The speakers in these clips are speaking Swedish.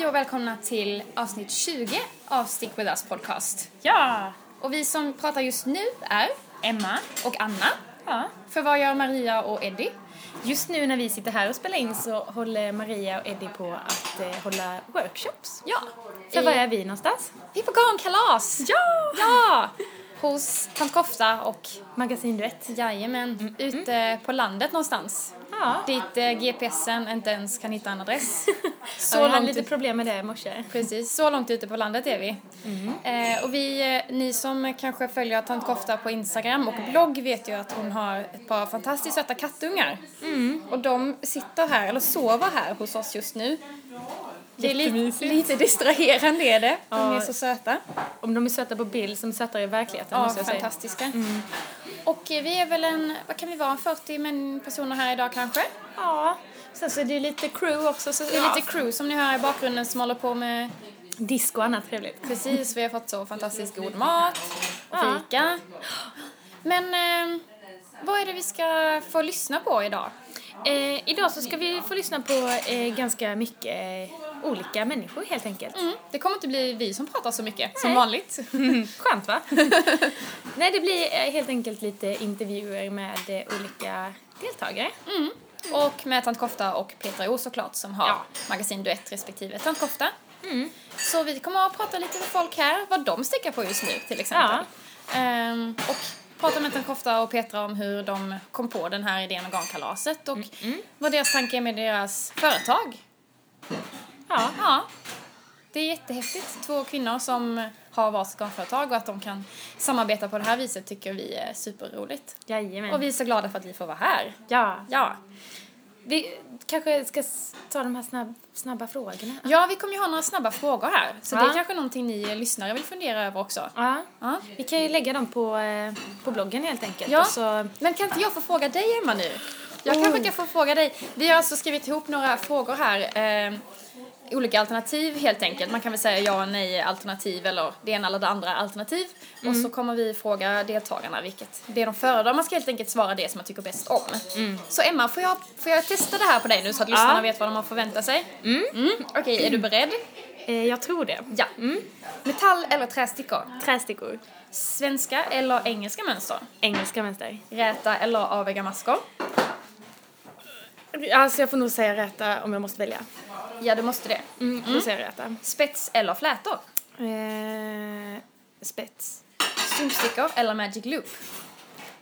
Hej och välkomna till avsnitt 20 av Stick With Us podcast. Ja! Och vi som pratar just nu är Emma. och Anna. Ja. För vad gör Maria och Eddie? Just nu när vi sitter här och spelar in så håller Maria och Eddie på att eh, hålla workshops. Ja, För i- var är vi någonstans? Vi är på garnkalas! Ja! Ja! Hos Tant Kofta och Magasin Duett. jajamän, ute på landet någonstans. Ja. Dit eh, GPSen inte ens kan hitta en adress. Så Så jag hade lite ut- problem med det i morse. Precis, så långt ute på landet är vi. Eh, och vi, eh, ni som kanske följer Tant Kofta på Instagram och blogg vet ju att hon har ett par fantastiskt söta kattungar. Och de sitter här, eller sover här hos oss just nu. Det är li- Jättemysigt. lite distraherande är det, de Ja. är så söta. Om de är söta på bild som söta i verkligheten Ja, måste jag säga. fantastiska. Och vi är väl en, vad kan vi vara, 40 män, personer här idag kanske? Ja. Sen så är det lite crew också. Så Det är lite crew som ni hör i bakgrunden som håller på med disco och annat trevligt. Precis, vi har fått så fantastiskt god mat och Ja. fika. Men eh, vad är det vi ska få lyssna på idag? Eh, idag så ska vi få lyssna på eh, ganska mycket eh, olika människor helt enkelt. Mm, det kommer inte bli vi som pratar så mycket, som Nej. vanligt. Skönt va? Nej, det blir eh, helt enkelt lite intervjuer med eh, olika deltagare. Och med Tant Kofta och Petra O såklart som har Ja. magasin Duett respektive Tant Kofta. Så vi kommer att prata lite med folk här, vad de stickar på just nu till exempel. Ehm, och prata med Tant Kofta och Petra om hur de kom på den här idén med garnkalaset och vad deras tanke är med deras företag. Ja. Ja, det är jättehäftigt. Två kvinnor som har varsitt garnföretag och att de kan samarbeta på det här viset tycker vi är superroligt. Jajamän. Och vi är så glada för att vi får vara här. Ja. Ja, Vi kanske ska ta de här snabb, snabba frågorna. ja vi kommer ju ha några snabba frågor här. Så det Ja. är kanske någonting ni lyssnare vill fundera över också. Ja. Ja. Vi kan ju lägga dem på, eh, på bloggen helt enkelt. Ja. Så, Men kan inte jag få fråga dig Emma nu? Jag Oh. kanske kan få fråga dig. Vi har alltså skrivit ihop några frågor här. Eh, olika alternativ helt enkelt. Man kan väl säga ja och nej alternativ eller det ena eller det andra alternativ. Och så kommer vi fråga deltagarna vilket det är de föredrar. Man ska helt enkelt svara det som man tycker bäst om. Så Emma, får jag, får jag testa det här på dig nu så att lyssnarna Ja. vet vad de har förväntat sig? Mm. Okej, är du beredd? eh, jag tror det. Ja. Metall eller trästickor? Trästickor. Svenska eller engelska mönster? Engelska mönster. Räta eller aviga maskor? Alltså jag får nog säga rätta om jag måste välja. Ja, du måste det. Mm, jag rätta. Spets eller flätor? Eh, spets. Strumpstickor eller magic loop?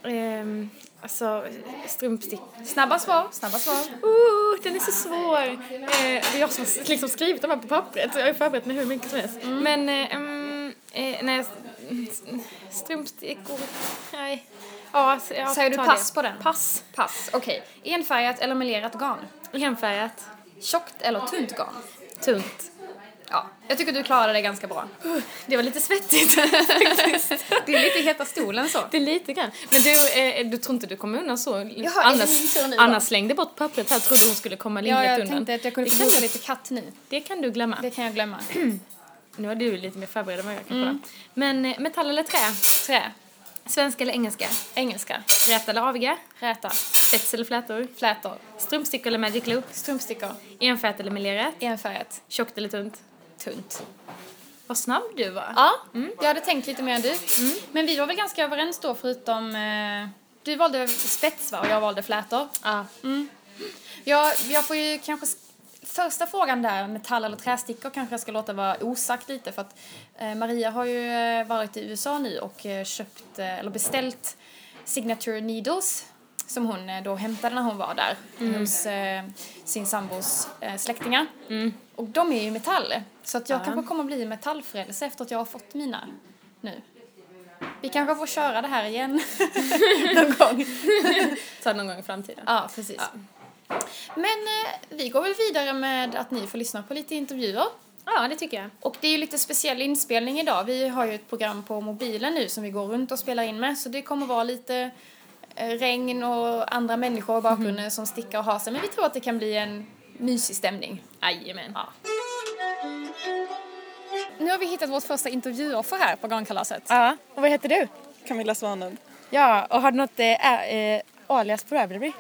Ehm, alltså strumpstick. Snabba svar, snabba svar. Oh, den är så svår. Eh, det är jag som har liksom skrivit de här på pappret så jag har förberett mig hur mycket som helst. Men, eh, mm, eh, nej, strumpstickor, nej. Ja, jag Säger du pass det. på den? Pass. Pass, okej. Enfärgat eller melerat garn? Hemfärgat. Tjockt eller tunt garn? Tunt. Ja, jag tycker du klarade det ganska bra. Det var lite svettigt Det är lite heta stolen så. Det är lite grann. Men du, eh, du tror inte du kommer undan så? Jaha, Anna? Anna slängde bort pappret här, trodde hon skulle komma Ja, lindrigt jag undan. tänkte att jag kunde få lite katt nu. det kan du glömma. Det kan jag glömma. Nu är du lite mer förberedd än vad jag kan Mm. Men eh, metall eller trä? Trä. Svenska eller engelska? Engelska. Räta eller aviga? Räta. Spets eller flätor? Flätor. Strumpstickor eller magic loop? Strumpstickor. Enfärgat eller melerat? Enfärgat. Tjockt eller tunt? Tunt. Vad snabb du var. Ja, jag hade tänkt lite mer än du. Men vi var väl ganska överens då förutom... Eh, du valde spets va och jag valde flätor. Ja. Jag, jag får ju kanske... Första frågan där, metall eller trästickor, kanske jag ska låta vara osagt lite för att eh, Maria har ju eh, varit i USA nu och eh, köpt, eh, eller beställt Signature Needles som hon då hämtade när hon var där hos eh, sin sambos eh, släktingar. Och de är ju metall, så att jag Ja. kanske kommer bli metallfrälse efter att jag har fått mina nu. Vi kanske får köra det här igen någon gång. Ta någon gång i framtiden. Ja, precis. Men eh, vi går väl vidare med att ni får lyssna på lite intervjuer. Ja, det tycker jag. Och det är ju lite speciell inspelning idag. Vi har ju ett program på mobilen nu som vi går runt och spelar in med. Så det kommer vara lite eh, regn och andra människor i bakgrunden som stickar och har sig. Men vi tror att det kan bli en mysig stämning. Jajamän. Ja. Nu har vi hittat vårt första intervjuoffer här på garnkalaset. Ja, och vad heter du? Camilla Svanlund. Ja, och har du något eh, eh, alias på Ravelry?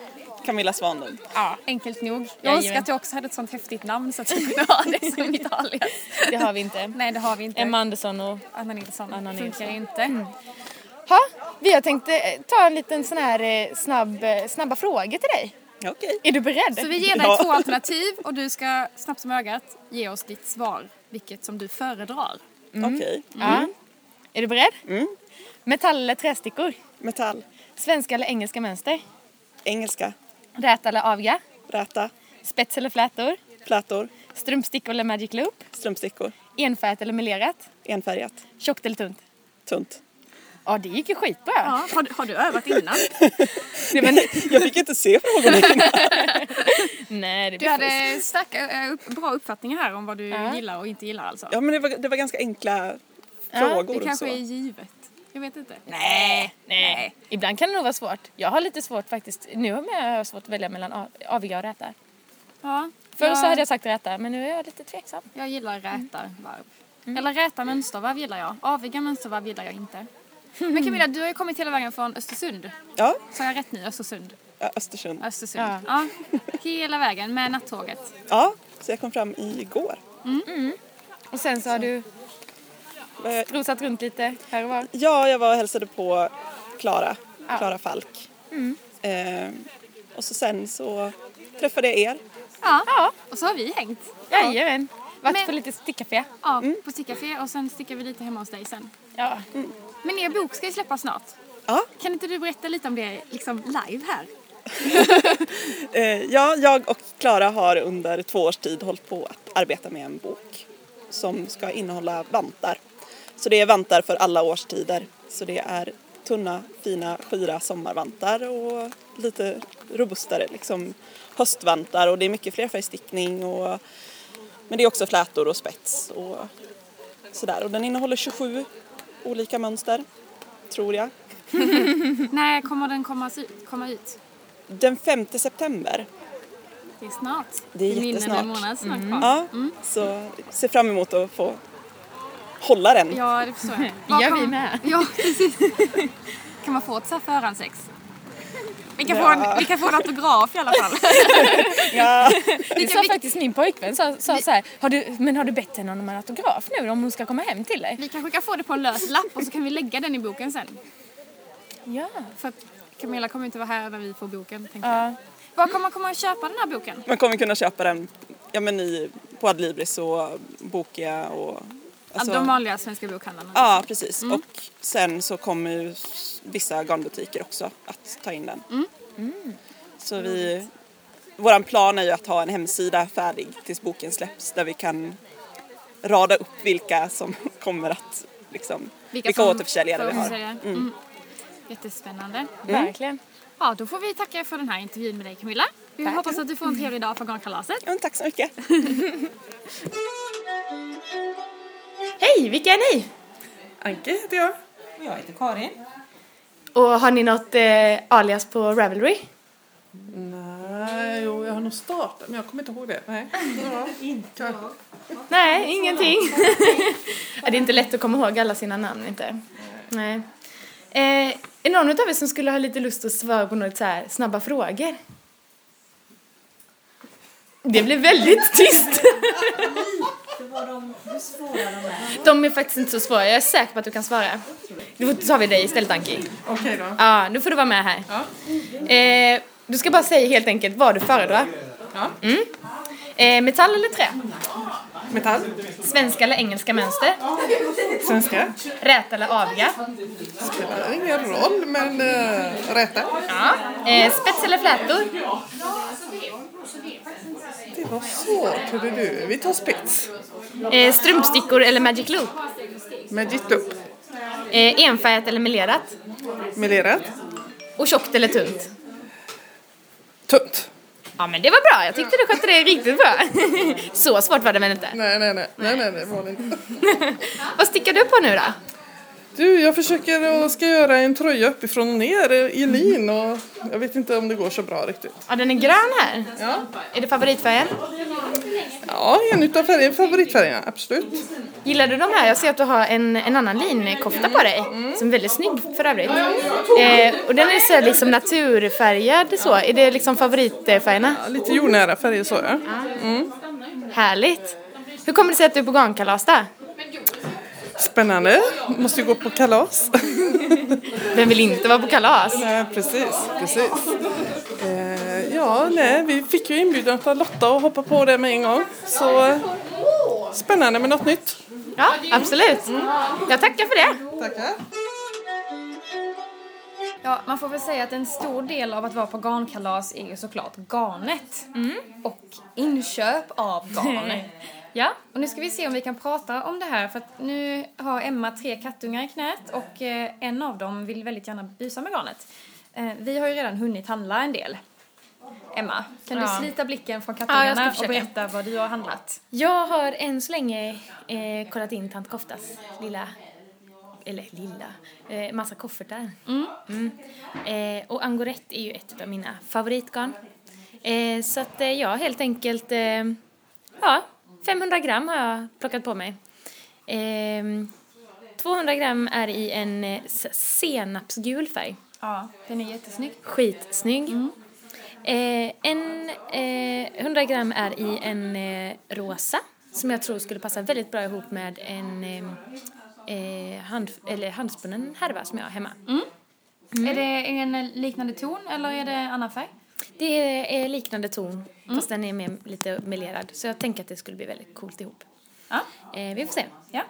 Camilla Svanlund. Ja. Enkelt nog. Jag önskar att jag också hade ett sånt häftigt namn så att jag kunde ha det som mitt alias. Det har vi inte. Nej, det har vi inte. Emma Andersson och... Anna Nilsson. Anna Nilsson. Funkar inte. Ha, vi har tänkt eh, ta en liten sån här eh, snabb, eh, snabba frågor till dig. Okej. Är du beredd? Så vi ger dig Ja. två alternativ och du ska snabbt som ögat ge oss ditt svar, vilket som du föredrar. Okej. Ja. Är du beredd? Mm. Metall eller trästickor? Metall. Svenska eller engelska mönster? Engelska. Räta eller avga? Räta. Spets eller flätor? Flätor. Strumpstickor eller magic loop? Strumpstickor. Enfärgat eller melerat? Enfärgat. Tjockt eller tunt? Tunt. Ja, det gick ju skitbra. Ja, har, du- har du övat innan? Nej, men, Jag fick inte se frågorna innan. nej, det Du hade starka, eh, bra uppfattningar här om vad du Ja. gillar och inte gillar alltså. Ja men det var, det var ganska enkla Ja, frågor. Det kanske så. är givet. Jag vet inte. Nej, nej. Ibland kan det nog vara svårt. Jag har lite svårt faktiskt. Nu har jag svårt att välja mellan aviga och räta. Ja, Förr jag, så hade jag sagt räta, men nu är jag lite tveksam. jag gillar rätarvarv. Eller räta mönstervarv gillar jag. Aviga mönstervarv gillar jag inte. Men Camilla, du har ju kommit hela vägen från Östersund. Ja, Sa jag rätt nu? Östersund? ja, Östersund. Östersund. Ja. Ja. Hela vägen med nattåget. Ja, så jag kom fram igår. Och sen så har du Eh, strosat runt lite här och var. Ja, jag var och hälsade på Klara, Ja. Klara Falk. Eh, och så sen så träffade jag er. Ja. Ja, Och så har vi hängt. jajamän. Varit Men- på lite stickcafé. Ja, på stickcafé och sen stickar vi lite hemma hos dig sen. Ja. Men er bok ska ju släppas snart. Ja, Kan inte du berätta lite om det liksom live här? eh, ja, jag och Klara har under två års tid hållit på att arbeta med en bok som ska innehålla vantar. Så det är vantar för alla årstider. Så det är tunna, fina, skira sommarvantar och lite robustare liksom höstvantar och det är mycket flerfärgstickning och men det är också flätor och spets och sådär. Och den innehåller 27 olika mönster, tror jag. När kommer den komma ut? Komma ut? Den 5 september. Det är snart. Det är Mindre än jättesnart. en månad snart kvar. Ja, så ser fram emot att få hålla den. Ja, det förstår jag. Det gör vi med. Ja, precis. Kan man få ett så här förhandsex? Vi kan, Ja. få en, vi kan få en autograf i alla fall. Ja. Det sa vi- faktiskt min pojkvän, sa, sa så här, har du, men har du bett henne om en autograf nu om hon ska komma hem till dig? Vi kanske kan få det på en lös lapp och så kan vi lägga den i boken sen. Ja. För att Camilla kommer inte vara här när vi får boken. Tänkte jag. Ja. Var kommer man komma och köpa den här boken? Man kommer kunna köpa den ja, men i, på Adlibris och Bokia och Alltså, de vanliga svenska bokhandlarna. Ja, precis. Och sen så kommer ju vissa garnbutiker också att ta in den. Så vi, våran plan är ju att ha en hemsida färdig tills boken släpps där vi kan rada upp vilka som kommer att liksom, vilka, som återförsäljare vi har. återförsäljare. Mm. Jättespännande. Verkligen. Ja, då får vi tacka för den här intervjun med dig Camilla. Vi Tack. hoppas att du får en trevlig dag på garnkalaset. Ja, tack så mycket. Hej, vilka är ni? Anke heter jag. Och jag heter Karin. Och har ni något eh, alias på Ravelry? Nej, jo, jag har nog startat men jag kommer inte ihåg det. Nej. Ja. Inte Nej, ingenting. det är inte lätt att komma ihåg alla sina namn inte. Nej. Eh, är någon av er som skulle ha lite lust att svara på några så här snabba frågor? Det blev väldigt tyst. var de, hur svåra de är. De är faktiskt inte så svåra. Jag är säker på att du kan svara. Då tar vi dig istället, Anki. Okej då. Ja, nu får du vara med här. Ja. Eh, du ska bara säga helt enkelt vad du föredrar. Ja. Eh, metall eller trä? Metall. Svenska eller engelska mönster? Svenska. Räta eller aviga? Spelar ingen roll men äh, rätta. Ja. Eh, spets eller flätor? Var svårt hörde du. Vi tar spets. Eh, strumpstickor eller magic loop? Magic loop. Eh, enfärgat eller melerat? Melerat. Och tjockt eller tunt? Tunt. Ja men det var bra, jag tyckte du skötte det riktigt bra. Så svårt var det väl inte? Nej, nej, nej. Nej, nej, det var det inte. Vad stickar du på nu då? Du, jag försöker och ska göra en tröja uppifrån och ner i lin och jag vet inte om det går så bra riktigt. Ja, den är grön här. Ja, Är det favoritfärgen? ja en utav färgen, favoritfärgerna, absolut. Gillar du de här? Jag ser att du har en, en annan linkofta på dig. Som är väldigt snygg för övrigt. Eh, och den är så här liksom naturfärgad så. Är det liksom favoritfärgerna? Ja, Lite jordnära färger så ja. Härligt. Hur kommer det sig att du är på garnkalas där? Spännande, måste ju gå på kalas. Vem vill inte vara på kalas? Nej, precis, precis. Eh, ja, nej, vi fick ju inbjudan av Lotta att hoppa på det med en gång. Så spännande med något nytt. Ja, absolut. Jag tackar för det. Tackar. Ja, man får väl säga att en stor del av att vara på garnkalas är ju såklart garnet. Och inköp av garn. Ja. Och nu ska vi se om vi kan prata om det här för att nu har Emma tre kattungar i knät och eh, en av dem vill väldigt gärna busa med garnet. Eh, vi har ju redan hunnit handla en del. Emma, kan Ja. du slita blicken från Ja, kattungarna ska och berätta vad du har handlat? Jag har än så länge eh, kollat in tant Koftas lilla, eller lilla, eh, massa koffertar. Mm. Eh, och angorett är ju ett av mina favoritgarn. Eh, så att jag helt enkelt, ja, 500 gram har jag plockat på mig. Eh, 200 gram är i en eh, senapsgul färg. Ja, den är jättesnygg. Skitsnygg. Eh, en, eh, 100 gram är i en eh, rosa som jag tror skulle passa väldigt bra ihop med en eh, eh, hand, eller handspunnen härva som jag har hemma. Är det en liknande ton eller är det annan färg? Det är liknande ton fast den är mer, lite melerad så jag tänker att det skulle bli väldigt coolt ihop. Ja. Eh, vi får se. Ja.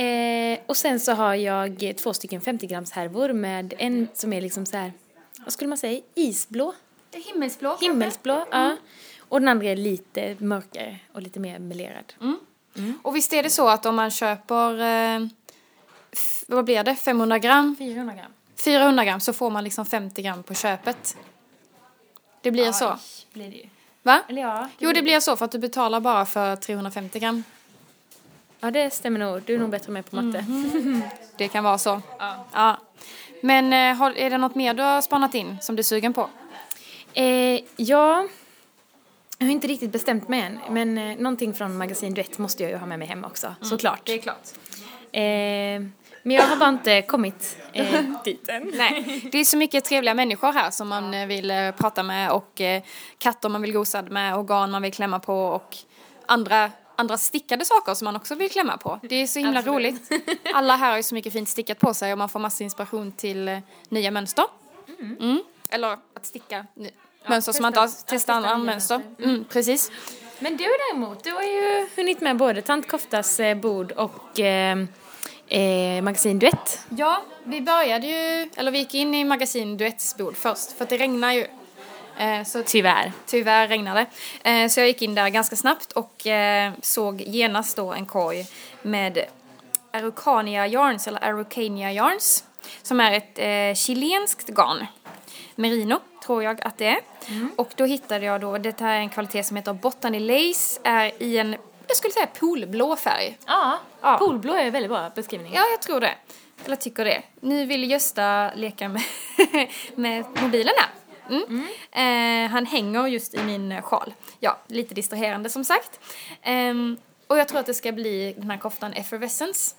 Eh, och sen så har jag två stycken 50 grams härvor med en som är liksom så här, vad skulle man säga, isblå. Himmelsblå. Himmelsblå, ja. Och den andra är lite mörkare och lite mer melerad. Och visst är det så att om man köper, eh, vad blir det, 500 gram? 400 gram. 400 gram så får man liksom 50 gram på köpet. Det blir så. blir det ju. Va? Eller ja. Jo, det blir så för att du betalar bara för 350 gram. Ja, det stämmer nog. Du är nog bättre med på matte. Det kan vara så. Ja. Men eh, är det något mer du har spanat in som du är sugen på? Eh, ja, jag har inte riktigt bestämt mig än. Men eh, någonting från Magasin Duett måste jag ju ha med mig hem också, såklart. är klart. Eh, men jag har bara inte kommit eh, dit än. Nej, det är så mycket trevliga människor här som man eh, vill eh, prata med och eh, katter man vill gosa med, organ man vill klämma på och andra, andra stickade saker som man också vill klämma på. Det är så himla Absolut. roligt. Alla här har ju så mycket fint stickat på sig och man får massa inspiration till eh, nya mönster. Mm. Eller att sticka ny- mönster som man inte har testa- testat andra mönster. Mm, precis. Men du däremot, du har ju hunnit med både Tant Koftas eh, bord och eh, eh, Magasin Duett. Ja, vi började ju, eller vi gick in i magasin Duetts bord först för att det regnar ju. Eh, så Tyvärr. Tyvärr regnade. Eh, så jag gick in där ganska snabbt och eh, såg genast då en korg med Araucania Yarns, eller Araucania Yarns, som är ett eh, chilenskt garn. Merino, tror jag att det är. Och då hittade jag då, detta är en kvalitet som heter Botany Lace, är i en, jag skulle säga poolblå färg. Ja, Ja. poolblå är en väldigt bra beskrivning. Ja, jag tror det. Eller tycker det. Nu vill Gösta leka med, med mobilen här. Mm. Eh, han hänger just i min eh, sjal. Ja, lite distraherande som sagt. Ehm, och jag tror att det ska bli den här koftan Effervescence.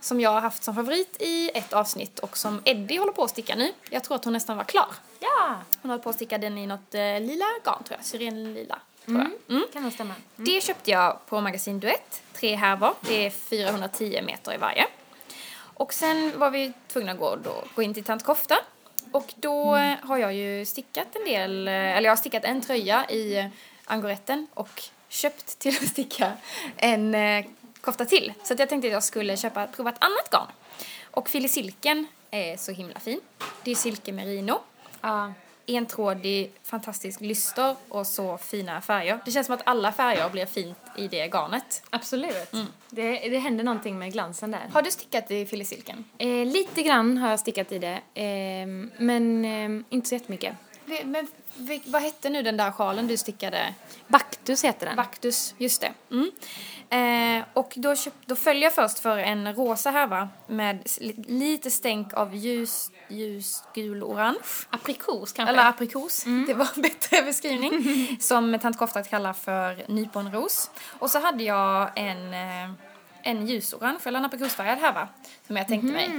Som jag har haft som favorit i ett avsnitt och som Eddie håller på att sticka nu. Jag tror att hon nästan var klar. Ja, Hon håller på att sticka den i något eh, lila garn tror jag. Syrenlila. Tror jag. Mm. kan nog stämma. Det köpte jag på Magasin Duett. Tre härvor. Det är 410 meter i varje. Och sen var vi tvungna att gå, då, gå in till Tant Kofta. Och då eh, har jag ju stickat en del, eh, eller jag har stickat en tröja i eh, angoretten och köpt till att sticka en eh, kofta till. Så jag tänkte att jag skulle köpa, prova ett annat garn. Och filisilken är så himla fin. Det är silke merino Ja. Entrådig, fantastisk lyster och så fina färger. Det känns som att alla färger blir fint i det garnet. Absolut. Det, det händer någonting med glansen där. Har du stickat i filisilken? Eh, lite grann har jag stickat i det, eh, men eh, inte så jättemycket. Det, men vil- vad hette nu den där sjalen du stickade? Baktus heter den. Baktus, just det. Mm. Eh, och då, köp, då föll jag först för en rosa härva med lite stänk av ljus, ljusgul-orange. Aprikos kanske? Eller aprikos, det var en bättre beskrivning. som tant Kofta kallar för nyponros. Och så hade jag en, eh, en ljusorange, eller en aprikosfärgad härva, som jag tänkte mig.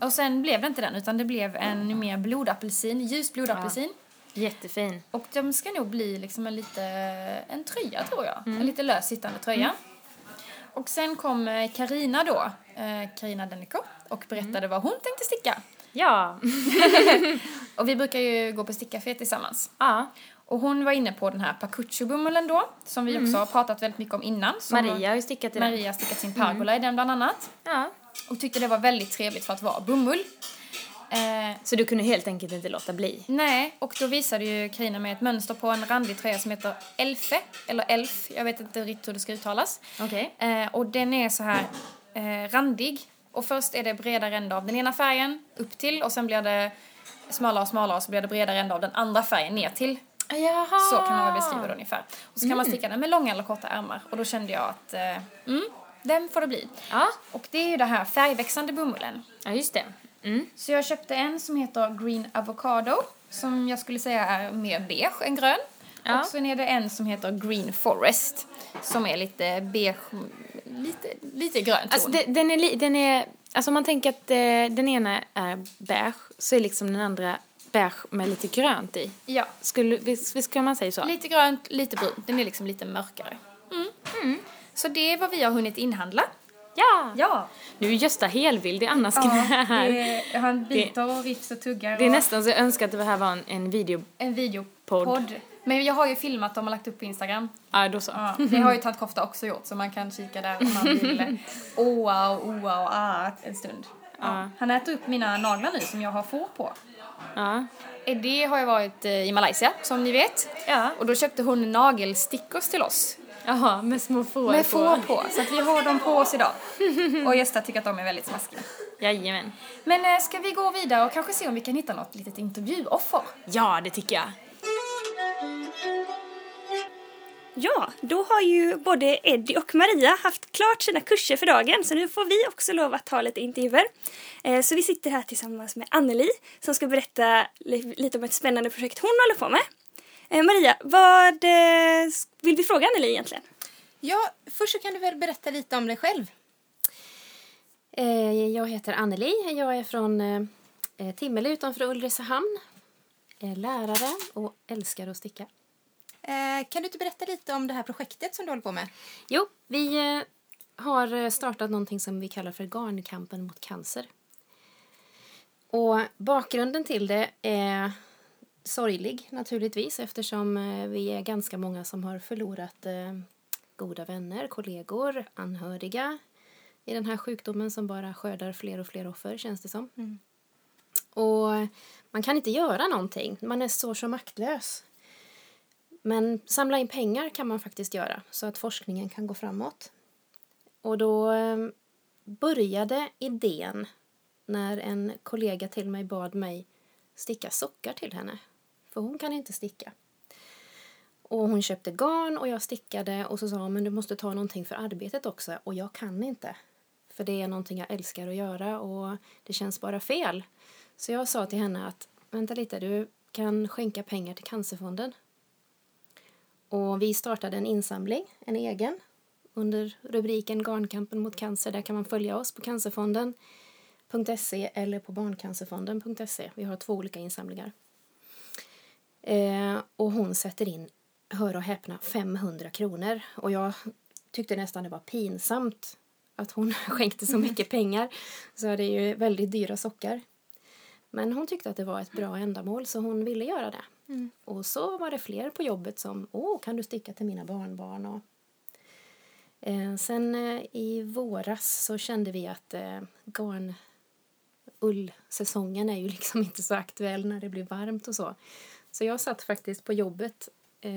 Och sen blev det inte den, utan det blev en mer blodapelsin, ljus blodapelsin. Jättefin. Och de ska nog bli liksom en lite, en tröja tror jag. En lite lös sittande tröja. Och sen kom eh, Karina då, eh, Karina Denico, och berättade vad hon tänkte sticka. Ja. Och vi brukar ju gå på stickcafé tillsammans. ja. Och hon var inne på den här pacuccio-bomullen då, som vi också har pratat väldigt mycket om innan. Maria har ju stickat i den. Maria har stickat sin pergola i den bland annat. Ja. Och tyckte det var väldigt trevligt för att vara bomull. Eh, Så du kunde helt enkelt inte låta bli? nej, och då visade ju Karina mig ett mönster på en randig tröja som heter Elfe, eller Elf, jag vet inte riktigt hur det ska uttalas. Okej. Eh, och den är så här eh, randig. Och först är det breda ränder av den ena färgen upp till och sen blir det smalare och smalare och så blir det breda ränder av den andra färgen ner till. Jaha. Så kan man väl beskriva det ungefär. Och så kan man sticka den med långa eller korta ärmar. Och då kände jag att, eh, mm, den får det bli. Ja. Och det är ju det här färgväxande bomullen. ja, just det. Mm. Så jag köpte en som heter Green Avocado. Som jag skulle säga är mer beige än grön. Ja. Och sen är det en som heter Green Forest. Som är lite beige, lite, lite grön ton. Alltså, det, den är, den är... Alltså om man tänker att eh, den ena är beige så är liksom den andra beige med lite grönt i. Ja, Skulle, visst, visst kan man säga så? lite grönt, lite brunt. Den är liksom lite mörkare. Mm. Så det är vad vi har hunnit inhandla. Ja! Ja, Nu är Gösta helvild i Annas knä här. Det, han biter och rifs och tuggar. är nästan så jag önskar att det här var en, en video. en videopodd. Podd. Men jag har ju filmat dem och lagt upp på Instagram. Ja, då så. Ja, det har ju Tant Kofta också gjort så man kan kika där om man vill oa och oa och ah en stund. Ja. Han äter upp mina naglar nu som jag har får på. Ja. Eddie har ju varit eh, i Malaysia som ni vet. Ja. Och då köpte hon nagelstickers till oss. Jaha, med små får Med på. får på. Så att vi har dem på oss idag. Och Gösta tycker att de är väldigt smaskiga. Jajamän. Men eh, ska vi gå vidare och kanske se om vi kan hitta något litet intervjuoffer? Ja, det tycker jag. Ja, då har ju både Eddie och Maria haft klart sina kurser för dagen så nu får vi också lov att ta lite intervjuer. Eh, Så vi sitter här tillsammans med Anneli som ska berätta li- lite om ett spännande projekt hon håller på med. Eh, Maria, vad eh, vill vi fråga Anneli egentligen? Ja, först så kan du väl berätta lite om dig själv. Eh, Jag heter Anneli. Jag är från eh, Timmele utanför Ulricehamn. Är lärare och älskar att sticka. Eh, kan du inte berätta lite om det här projektet som du håller på med? Jo, vi eh, har eh, startat någonting som vi kallar för Garnkampen mot cancer. Och bakgrunden till det är sorglig naturligtvis eftersom eh, vi är ganska många som har förlorat eh, goda vänner, kollegor, anhöriga i den här sjukdomen som bara skördar fler och fler offer känns det som. Och man kan inte göra någonting, man är så, så maktlös. Men samla in pengar kan man faktiskt göra så att forskningen kan gå framåt. Och då eh, började idén när en kollega till mig bad mig sticka sockar till henne. För hon kan inte sticka. Och hon köpte garn och jag stickade och så sa hon men du måste ta någonting för arbetet också och jag kan inte. För det är någonting jag älskar att göra och det känns bara fel. Så jag sa till henne att vänta lite, du kan skänka pengar till Cancerfonden. Och vi startade en insamling, en egen, under rubriken Garnkampen mot cancer. Där kan man följa oss på cancerfonden.se eller på barncancerfonden.se. Vi har två olika insamlingar. Eh, och hon sätter in, hör och häpna, 500 kronor. Och jag tyckte nästan det var pinsamt att hon skänkte så mycket pengar. Så det är ju väldigt dyra sockar. Men hon tyckte att det var ett bra ändamål så hon ville göra det. Och så var det fler på jobbet som åh, kan du sticka till mina barnbarn? Och, eh, sen eh, i våras så kände vi att eh, garn ullsäsongen är ju liksom inte så aktuell när det blir varmt och så. Så jag satt faktiskt på jobbet eh,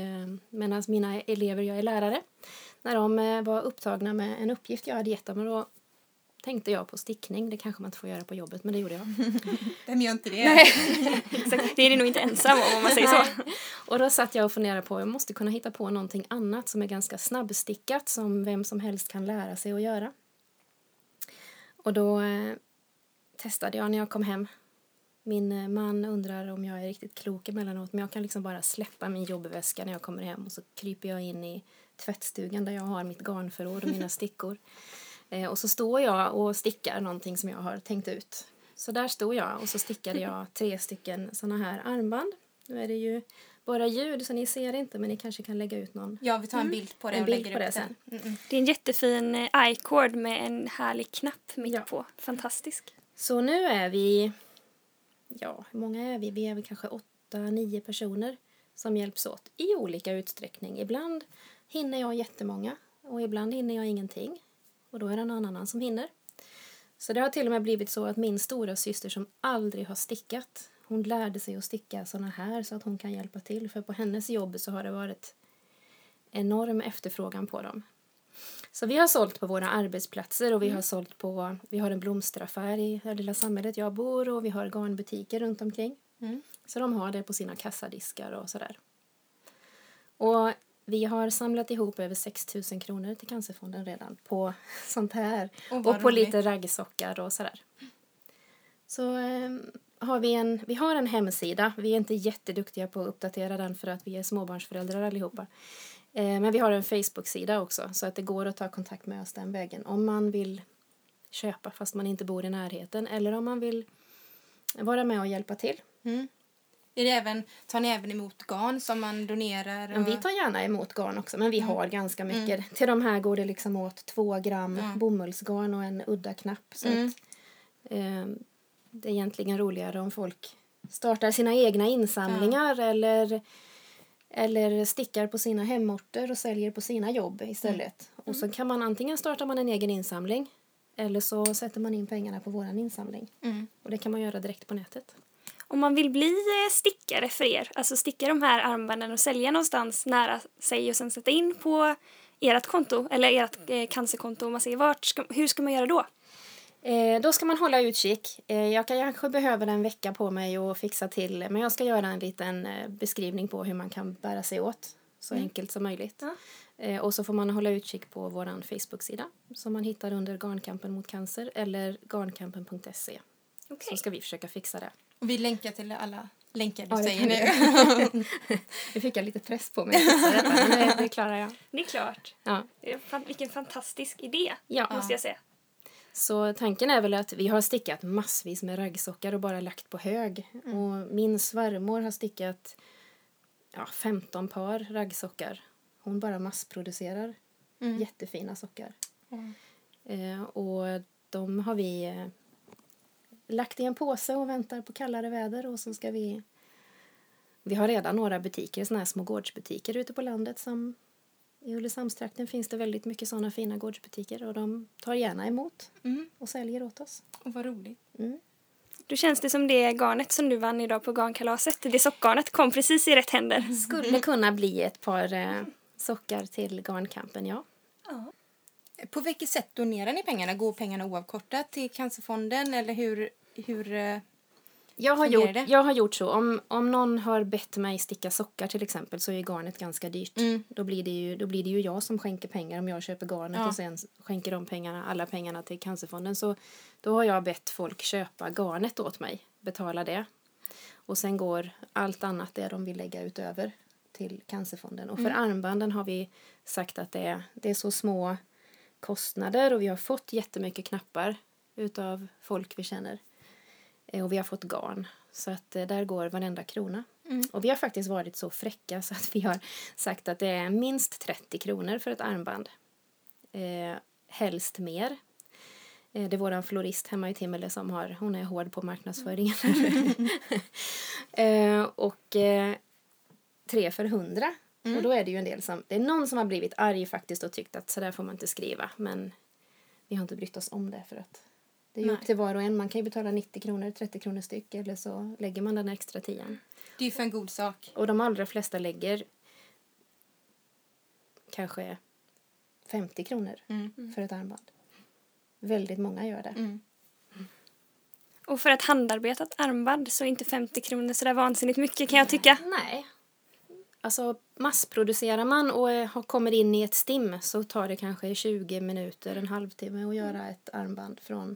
medan mina elever, jag är lärare, när de eh, var upptagna med en uppgift jag hade gett dem och då tänkte jag på stickning. Det kanske man inte får göra på jobbet, men det gjorde jag. Vem gör inte det? Exakt. Det är ni nog inte ensam om, om man säger så. Och då satt jag och funderade på jag måste kunna hitta på någonting annat som är ganska snabbstickat som vem som helst kan lära sig att göra. Och då eh, testade jag när jag kom hem. Min eh, man undrar om jag är riktigt klok emellanåt men jag kan liksom bara släppa min jobbväska när jag kommer hem och så kryper jag in i tvättstugan där jag har mitt garnförråd och mina stickor. Eh, och så står jag och stickar någonting som jag har tänkt ut. Så där stod jag och så stickade jag tre stycken såna här armband. Nu är det ju bara ljud så ni ser inte men ni kanske kan lägga ut någon Ja, vi tar en bild på det En och lägger på det den. Mm, mm. Det är en jättefin eh, i-cord med en härlig knapp mitt Ja. på. Fantastisk. Så nu är vi, ja, hur många är vi? Vi är väl kanske åtta, nio personer som hjälps åt i olika utsträckning. Ibland hinner jag jättemånga och ibland hinner jag ingenting. Och då är det någon annan som hinner. Så det har till och med blivit så att min stora syster som aldrig har stickat, hon lärde sig att sticka såna här så att hon kan hjälpa till. För på hennes jobb så har det varit enorm efterfrågan på dem. Så vi har sålt på våra arbetsplatser och vi har sålt på, vi har en blomsteraffär i det lilla samhället jag bor och vi har garnbutiker runt omkring. Mm. Så de har det på sina kassadiskar och sådär. Och vi har samlat ihop över 6 000 kronor till Cancerfonden redan på sånt här. Och vad på roligt. lite raggsockar och sådär. Så ehm, har vi, en, vi har en hemsida. Vi är inte jätteduktiga på att uppdatera den för att vi är småbarnsföräldrar allihopa. Eh, men vi har en Facebook-sida också så att det går att ta kontakt med oss den vägen om man vill köpa fast man inte bor i närheten eller om man vill vara med och hjälpa till. Är det även, tar ni även emot garn som man donerar? Men vi och- tar gärna emot garn också, men vi har ganska mycket. Till de här går det liksom åt två gram bomullsgarn och en udda knapp. Så Mm. att, eh, det är egentligen roligare om folk startar sina egna insamlingar eller, eller stickar på sina hemorter och säljer på sina jobb istället. Och så kan man antingen startar man en egen insamling eller så sätter man in pengarna på våran insamling. Mm. Och det kan man göra direkt på nätet. Om man vill bli eh, stickare för er, alltså sticka de här armbanden och sälja någonstans nära sig och sen sätta in på ert konto, eller ert eh, cancerkonto, om man säger vart, ska, hur ska man göra då? Eh, då ska man hålla utkik. Eh, jag kan kanske behöver en vecka på mig och fixa till, men jag ska göra en liten eh, beskrivning på hur man kan bära sig åt så enkelt som möjligt. Ja. Eh, och så får man hålla utkik på vår Facebook-sida som man hittar under Garnkampen mot cancer eller garnkampen.se. Okej. Så ska vi försöka fixa det. Och vi länkar till alla länkar du Ja, säger nu. Nu fick jag lite press på mig detta, men det, det klarar jag. Det är klart. Ja. Vilken fantastisk idé, Ja. måste jag säga. Så tanken är väl att vi har stickat massvis med raggsockar och bara lagt på hög. Och min svärmor har stickat ja, 15 par raggsockar. Hon bara massproducerar jättefina sockar. Eh, och de har vi eh, lagt i en påse och väntar på kallare väder och så ska vi vi har redan några butiker, såna här små gårdsbutiker ute på landet som i Ulricehamnstrakten finns det väldigt mycket såna fina gårdsbutiker och de tar gärna emot Mm. och säljer åt oss. Och vad roligt. Då känns det som det garnet som du vann idag på garnkalaset, det sockgarnet kom precis i rätt händer. Skulle kunna bli ett par eh, sockar till garnkampen, ja. På vilket sätt donerar ni pengarna? Går pengarna oavkortat till Cancerfonden eller hur, hur eh, Jag har, gjort, det? jag har gjort så. Om, om någon har bett mig sticka sockar till exempel så är garnet ganska dyrt. Mm. Då, blir det ju, då blir det ju jag som skänker pengar om jag köper garnet Ja. och sen skänker de pengarna, alla pengarna till Cancerfonden. Så då har jag bett folk köpa garnet åt mig, betala det. Och sen går allt annat det de vill lägga utöver till Cancerfonden. Och för armbanden har vi sagt att det är, det är så små kostnader och vi har fått jättemycket knappar utav folk vi känner. Eh, Och vi har fått garn. Så att eh, där går varenda krona. Och vi har faktiskt varit så fräcka så att vi har sagt att det är minst 30 kronor för ett armband. Eh, helst mer. Eh, det är våran florist hemma i Timmele som har, hon är hård på marknadsföringen. eh, och eh, tre för hundra. Och då är det ju en del som, det är någon som har blivit arg faktiskt och tyckt att så där får man inte skriva. Men vi har inte brytt oss om det för att det är ju upp till var och en. Man kan ju betala 90 kronor, 30 kronor styck eller så lägger man den extra tian. det är ju för en god sak. Och de allra flesta lägger kanske 50 kronor Mm. för ett armband. Väldigt många gör det. Mm. Och för ett handarbetat armband så är inte 50 kronor sådär vansinnigt mycket kan jag tycka. Nej. Alltså massproducerar man och eh, kommer in i ett stim så tar det kanske 20 minuter, en halvtimme att göra ett armband från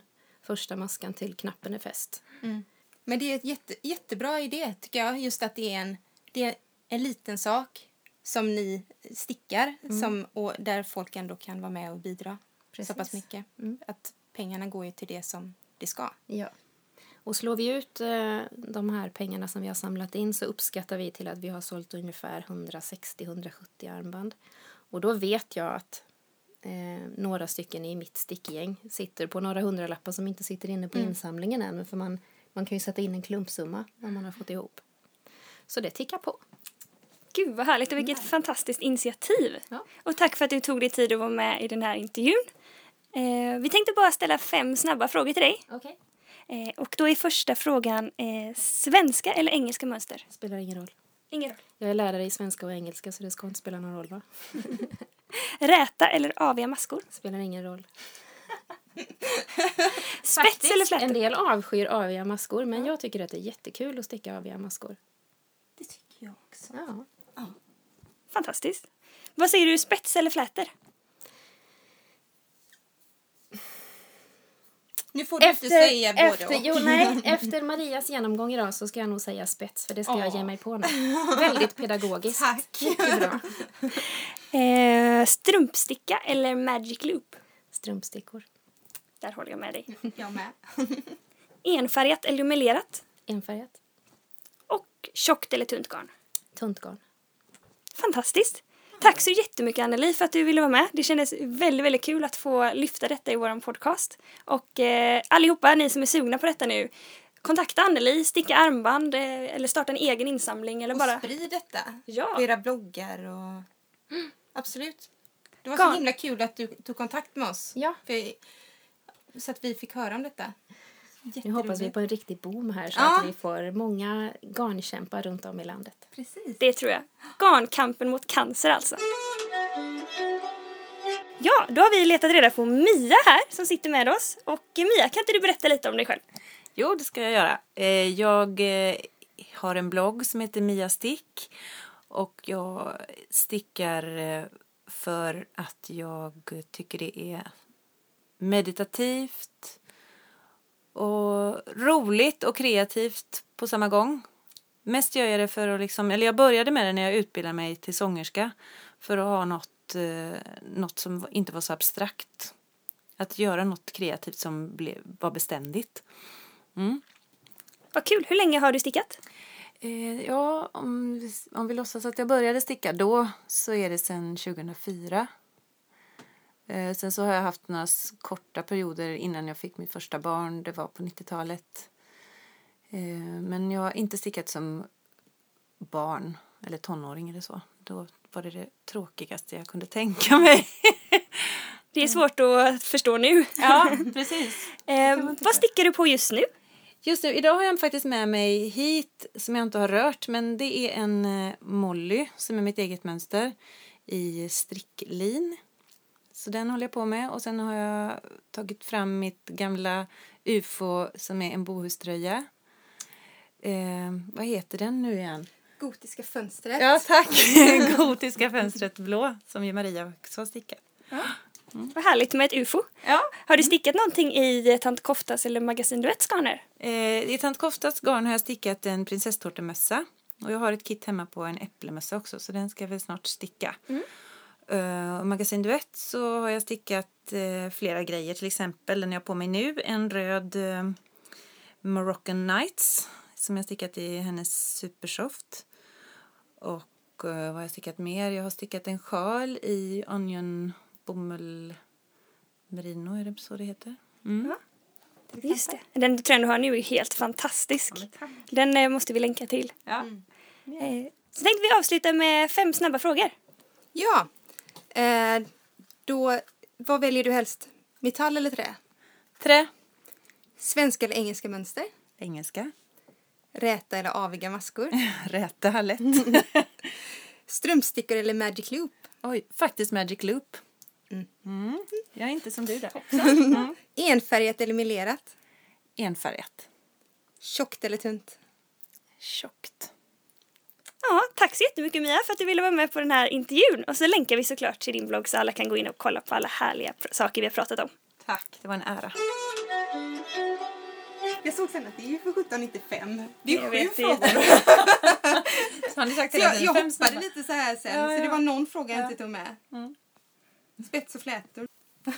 första maskan till knappen är fäst. Men det är ett jätte, jättebra idé tycker jag. Just att det är en, det är en liten sak som ni stickar som, och där folk ändå kan vara med och bidra så pass mycket. Att pengarna går ju till det som det ska. Ja. Och slår vi ut eh, de här pengarna som vi har samlat in så uppskattar vi till att vi har sålt ungefär 160-170 armband. Och då vet jag att eh, några stycken i mitt stickgäng sitter på några hundralappar som inte sitter inne på insamlingen än. För man, man kan ju sätta in en klumpsumma när man har fått ihop. Så det tickar på. Gud vad härligt och vilket fantastiskt initiativ. Ja. Och tack för att du tog dig tid att vara med i den här intervjun. Eh, vi tänkte bara ställa fem snabba frågor till dig. Okej. Eh, och då är första frågan eh, svenska eller engelska mönster? Spelar ingen roll. Ingen roll. Jag är lärare i svenska och engelska så det ska inte spela någon roll va? Räta eller aviga maskor? Spelar ingen roll. Spets eller En flätor? del avskyr aviga maskor men jag tycker att det är jättekul att sticka aviga maskor. Det tycker jag också. Ja. Fantastiskt. Vad säger du, spets eller flätor? Nu får du inte säga både efter, och. jo, nej, efter Marias genomgång idag så ska jag nog säga spets för det ska jag ge mig på nu. Väldigt pedagogiskt. Tack. Mycket bra. Eh, strumpsticka eller magic loop? Strumpstickor. Där håller jag med dig. Jag med. Enfärgat eller melerat? Enfärgat. Och tjockt eller tunt garn? Tunt garn. Fantastiskt! Tack så jättemycket Anneli för att du ville vara med. Det kändes väldigt, väldigt kul att få lyfta detta i vår podcast. Och eh, allihopa ni som är sugna på detta nu, kontakta Anneli, sticka armband eh, eller starta en egen insamling eller Och bara... sprid detta Ja. på era bloggar och... Absolut. Det var Garn. så himla kul att du tog kontakt med oss. Ja. För, så att vi fick höra om detta. Nu hoppas vi på en riktig boom här så Ja. att vi får många garnkämpar runt om i landet. Precis. Det tror jag. Garnkampen mot cancer alltså. Ja, då har vi letat reda på Mia här som sitter med oss. Och eh, Mia, kan inte du berätta lite om dig själv? Jo, det ska jag göra. Eh, Jag eh, har en blogg som heter Mia Stick och jag stickar för att jag tycker det är meditativt och roligt och kreativt på samma gång. Mest gör jag det för att liksom, eller jag började med det när jag utbildade mig till sångerska för att ha något, eh, något som inte var så abstrakt. Att göra något kreativt som blev, var beständigt. Vad kul! Hur länge har du stickat? Eh, ja, om, vi- om vi låtsas att jag började sticka då så är det sedan 2004. Eh, sen så har jag haft några korta perioder innan jag fick mitt första barn. Det var på 90-talet. Eh, men jag har inte stickat som barn eller tonåring eller så. Då var det det tråkigaste jag kunde tänka mig. Det är svårt att förstå nu. ja, precis. Eh, vad stickar du på just nu? Just nu, idag har jag faktiskt med mig hit som jag inte har rört men det är en eh, Molly som är mitt eget mönster i stricklin. Så den håller jag på med och sen har jag tagit fram mitt gamla UFO som är en bohuströja. Eh, vad heter den nu igen? Gotiska fönstret. Ja tack! Gotiska fönstret blå som ju Maria också har stickat. Vad härligt med ett ufo. Ja. Har du stickat någonting i Tant Koftas eller Magasin Duetts garner? Eh, I Tant Koftas garn har jag stickat en prinsesstårtemössa. Och jag har ett kit hemma på en äpplemössa också så den ska jag väl snart sticka. Eh, och Magasin Duett så har jag stickat eh, flera grejer. Till exempel den jag har på mig nu. En röd eh, Moroccan Nights som jag stickat i hennes Supersoft. Och vad har jag stickat mer? Jag har stickat en sjal i Onion bomull merino, är det så det heter? Mm. Just det. Den tröjan du har nu är helt fantastisk. Den eh, måste vi länka till. Ja. Eh, så tänkte vi avsluta med fem snabba frågor. Ja. Eh, då, vad väljer du helst? Metall eller trä? Trä. Svenska eller engelska mönster? Engelska. Räta eller aviga maskor? Räta, lätt. Strumpstickor eller magic loop? Oj, faktiskt Magic Loop. Jag är inte som du där. Enfärgat eller melerat? Enfärgat. Tjockt eller tunt? Tjockt. Ja, tack så jättemycket Mia för att du ville vara med på den här intervjun. Och så länkar vi såklart till din blogg så alla kan gå in och kolla på alla härliga pr- saker vi har pratat om. Tack, det var en ära. Jag såg sen att det är ju för 17 inte fem. Det är Jag sju frågor. Så har ni sagt Så jag, hoppade snabba. lite så här sen, Ja, så det ja. var någon fråga jag inte tog med. Spets och flätor.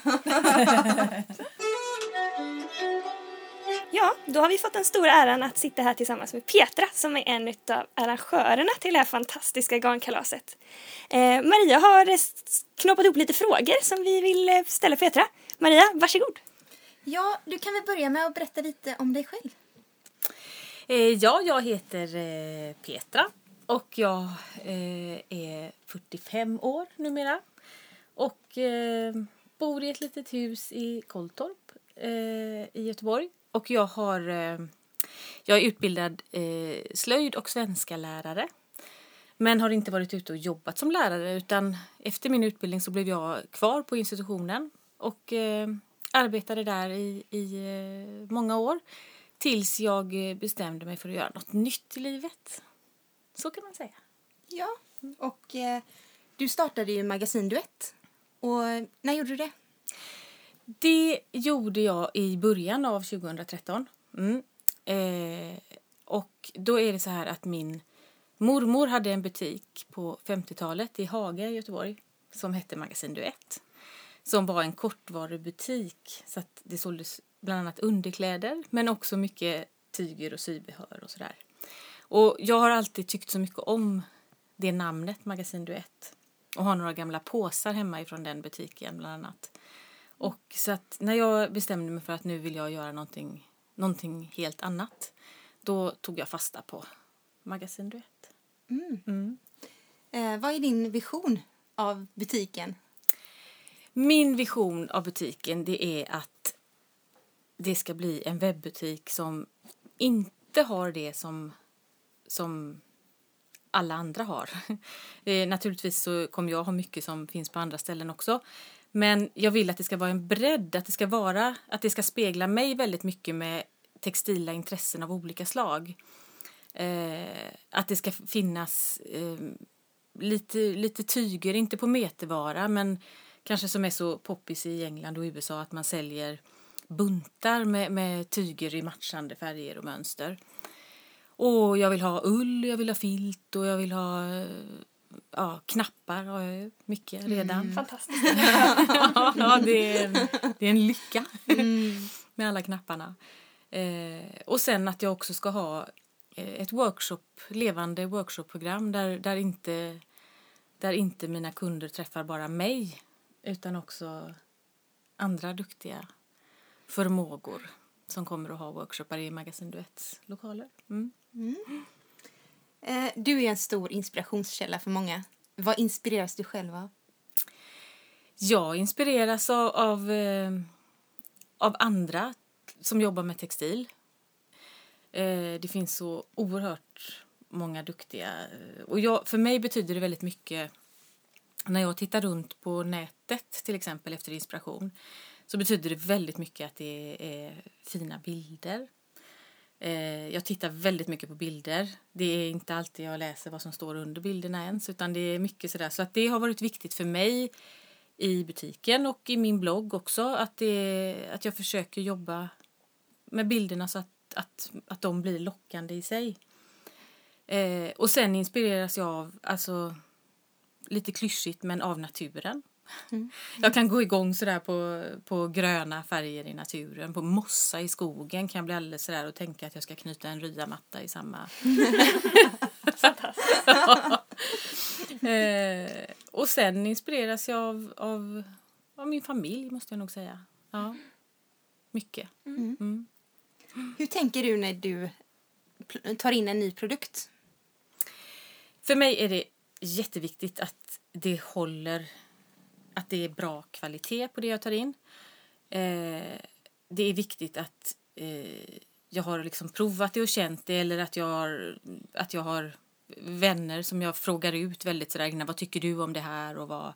Ja, då har vi fått den stora äran att sitta här tillsammans med Petra som är en av arrangörerna till det här fantastiska garnkalaset. Eh, Maria har knoppat ihop lite frågor som vi vill eh, ställa Petra. Maria, varsågod. Ja, du kan väl börja med att berätta lite om dig själv. Eh, ja, jag heter eh, Petra och jag eh, är 45 år numera. Och eh, bor i ett litet hus i Kolltorp eh, i Göteborg. Och jag har... Eh, jag är utbildad eh, slöjd och svenska lärare. Men har inte varit ute och jobbat som lärare utan efter min utbildning så blev jag kvar på institutionen och eh, arbetade där i, i många år tills jag bestämde mig för att göra något nytt i livet. Så kan man säga. Ja, och eh, du startade ju Magasin Duett. Och när gjorde du det? Det gjorde jag i början av 2013. Mm. Eh, och då är det så här att min mormor hade en butik på 50-talet i Haga i Göteborg som hette Magasin Duett. Som var en kortvarubutik så att det såldes bland annat underkläder men också mycket tyger och sybehör och sådär. Och jag har alltid tyckt så mycket om det namnet Magasin Duett och har några gamla påsar hemma ifrån den butiken bland annat. Och så att när jag bestämde mig för att nu vill jag göra någonting, någonting helt annat då tog jag fasta på Magasin Duett. Eh, vad är din vision av butiken? Min vision av butiken det är att det ska bli en webbutik som inte har det som, som alla andra har. Eh, Naturligtvis så kommer jag ha mycket som finns på andra ställen också. Men jag vill att det ska vara en bredd, att det ska vara, att det ska spegla mig väldigt mycket med textila intressen av olika slag. Eh, att det ska finnas eh, lite, lite tyger, inte på metervara men kanske som är så poppis i England och USA att man säljer buntar med, med tyger i matchande färger och mönster. Och jag vill ha ull, jag vill ha filt och jag vill ha eh, ja, knappar har jag ju mycket redan. Fantastiskt. ja, det är, en, det är en lycka med alla knapparna. Eh, och sen att jag också ska ha eh, ett workshop, levande workshopprogram där, där, inte, där inte mina kunder träffar bara mig utan också andra duktiga förmågor som kommer att ha workshoppar i Magasin Duets lokaler. Mm. Eh, Eh, du är en stor inspirationskälla för många. Vad inspireras du själv av? Jag inspireras av, av, eh, av andra som jobbar med textil. Eh, det finns så oerhört många duktiga. Eh, och jag, för mig betyder det väldigt mycket när jag tittar runt på nätet till exempel efter inspiration så betyder det väldigt mycket att det är fina bilder. Eh, Jag tittar väldigt mycket på bilder. Det är inte alltid jag läser vad som står under bilderna ens utan det är mycket sådär. Så att det har varit viktigt för mig i butiken och i min blogg också att, det, att jag försöker jobba med bilderna så att, att, att de blir lockande i sig. Eh, och sen inspireras jag av, alltså lite klyschigt men av naturen. Jag kan gå igång sådär på, på gröna färger i naturen, på mossa i skogen kan jag bli alldeles sådär och tänka att jag ska knyta en ryamatta i samma... eh, och sen inspireras jag av, av, av min familj måste jag nog säga. Ja. Mycket. Mm. Hur tänker du när du tar in en ny produkt? För mig är det jätteviktigt att det håller, att det är bra kvalitet på det jag tar in. Eh, det är viktigt att eh, jag har liksom provat det och känt det eller att jag har, att jag har vänner som jag frågar ut väldigt sådär innan, vad tycker du om det här och vad,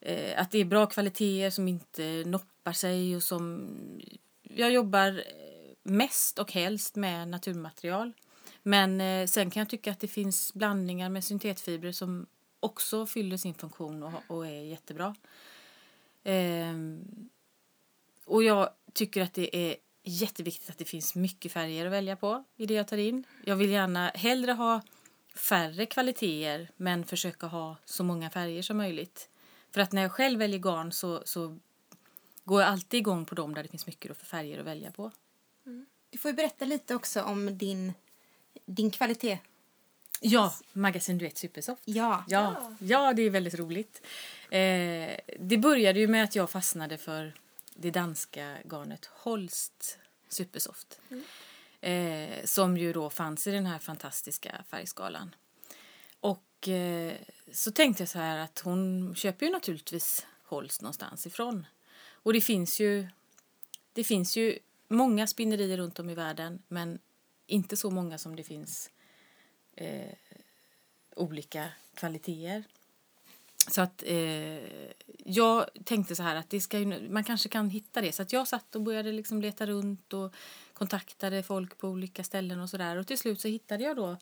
eh, att det är bra kvaliteter som inte noppar sig och som... Jag jobbar mest och helst med naturmaterial. Men eh, sen kan jag tycka att det finns blandningar med syntetfibrer som också fyller sin funktion och, och är jättebra. Ehm, och jag tycker att det är jätteviktigt att det finns mycket färger att välja på i det jag tar in. Jag vill gärna hellre ha färre kvaliteter men försöka ha så många färger som möjligt. För att när jag själv väljer garn så, så går jag alltid igång på dem där det finns mycket för färger att välja på. Mm. Du får ju berätta lite också om din, din kvalitet. Ja, Magasin Duett Supersoft. Ja. Ja, ja, det är väldigt roligt. Eh, det började ju med att jag fastnade för det danska garnet Holst Supersoft. Eh, som ju då fanns i den här fantastiska färgskalan. Och eh, så tänkte jag så här att hon köper ju naturligtvis Holst någonstans ifrån. Och det finns ju, det finns ju många spinnerier runt om i världen men inte så många som det finns eh, olika kvaliteter. Så att eh, jag tänkte så här att det ska ju, man kanske kan hitta det. Så att jag satt och började liksom leta runt och kontaktade folk på olika ställen och sådär. Och till slut så hittade jag då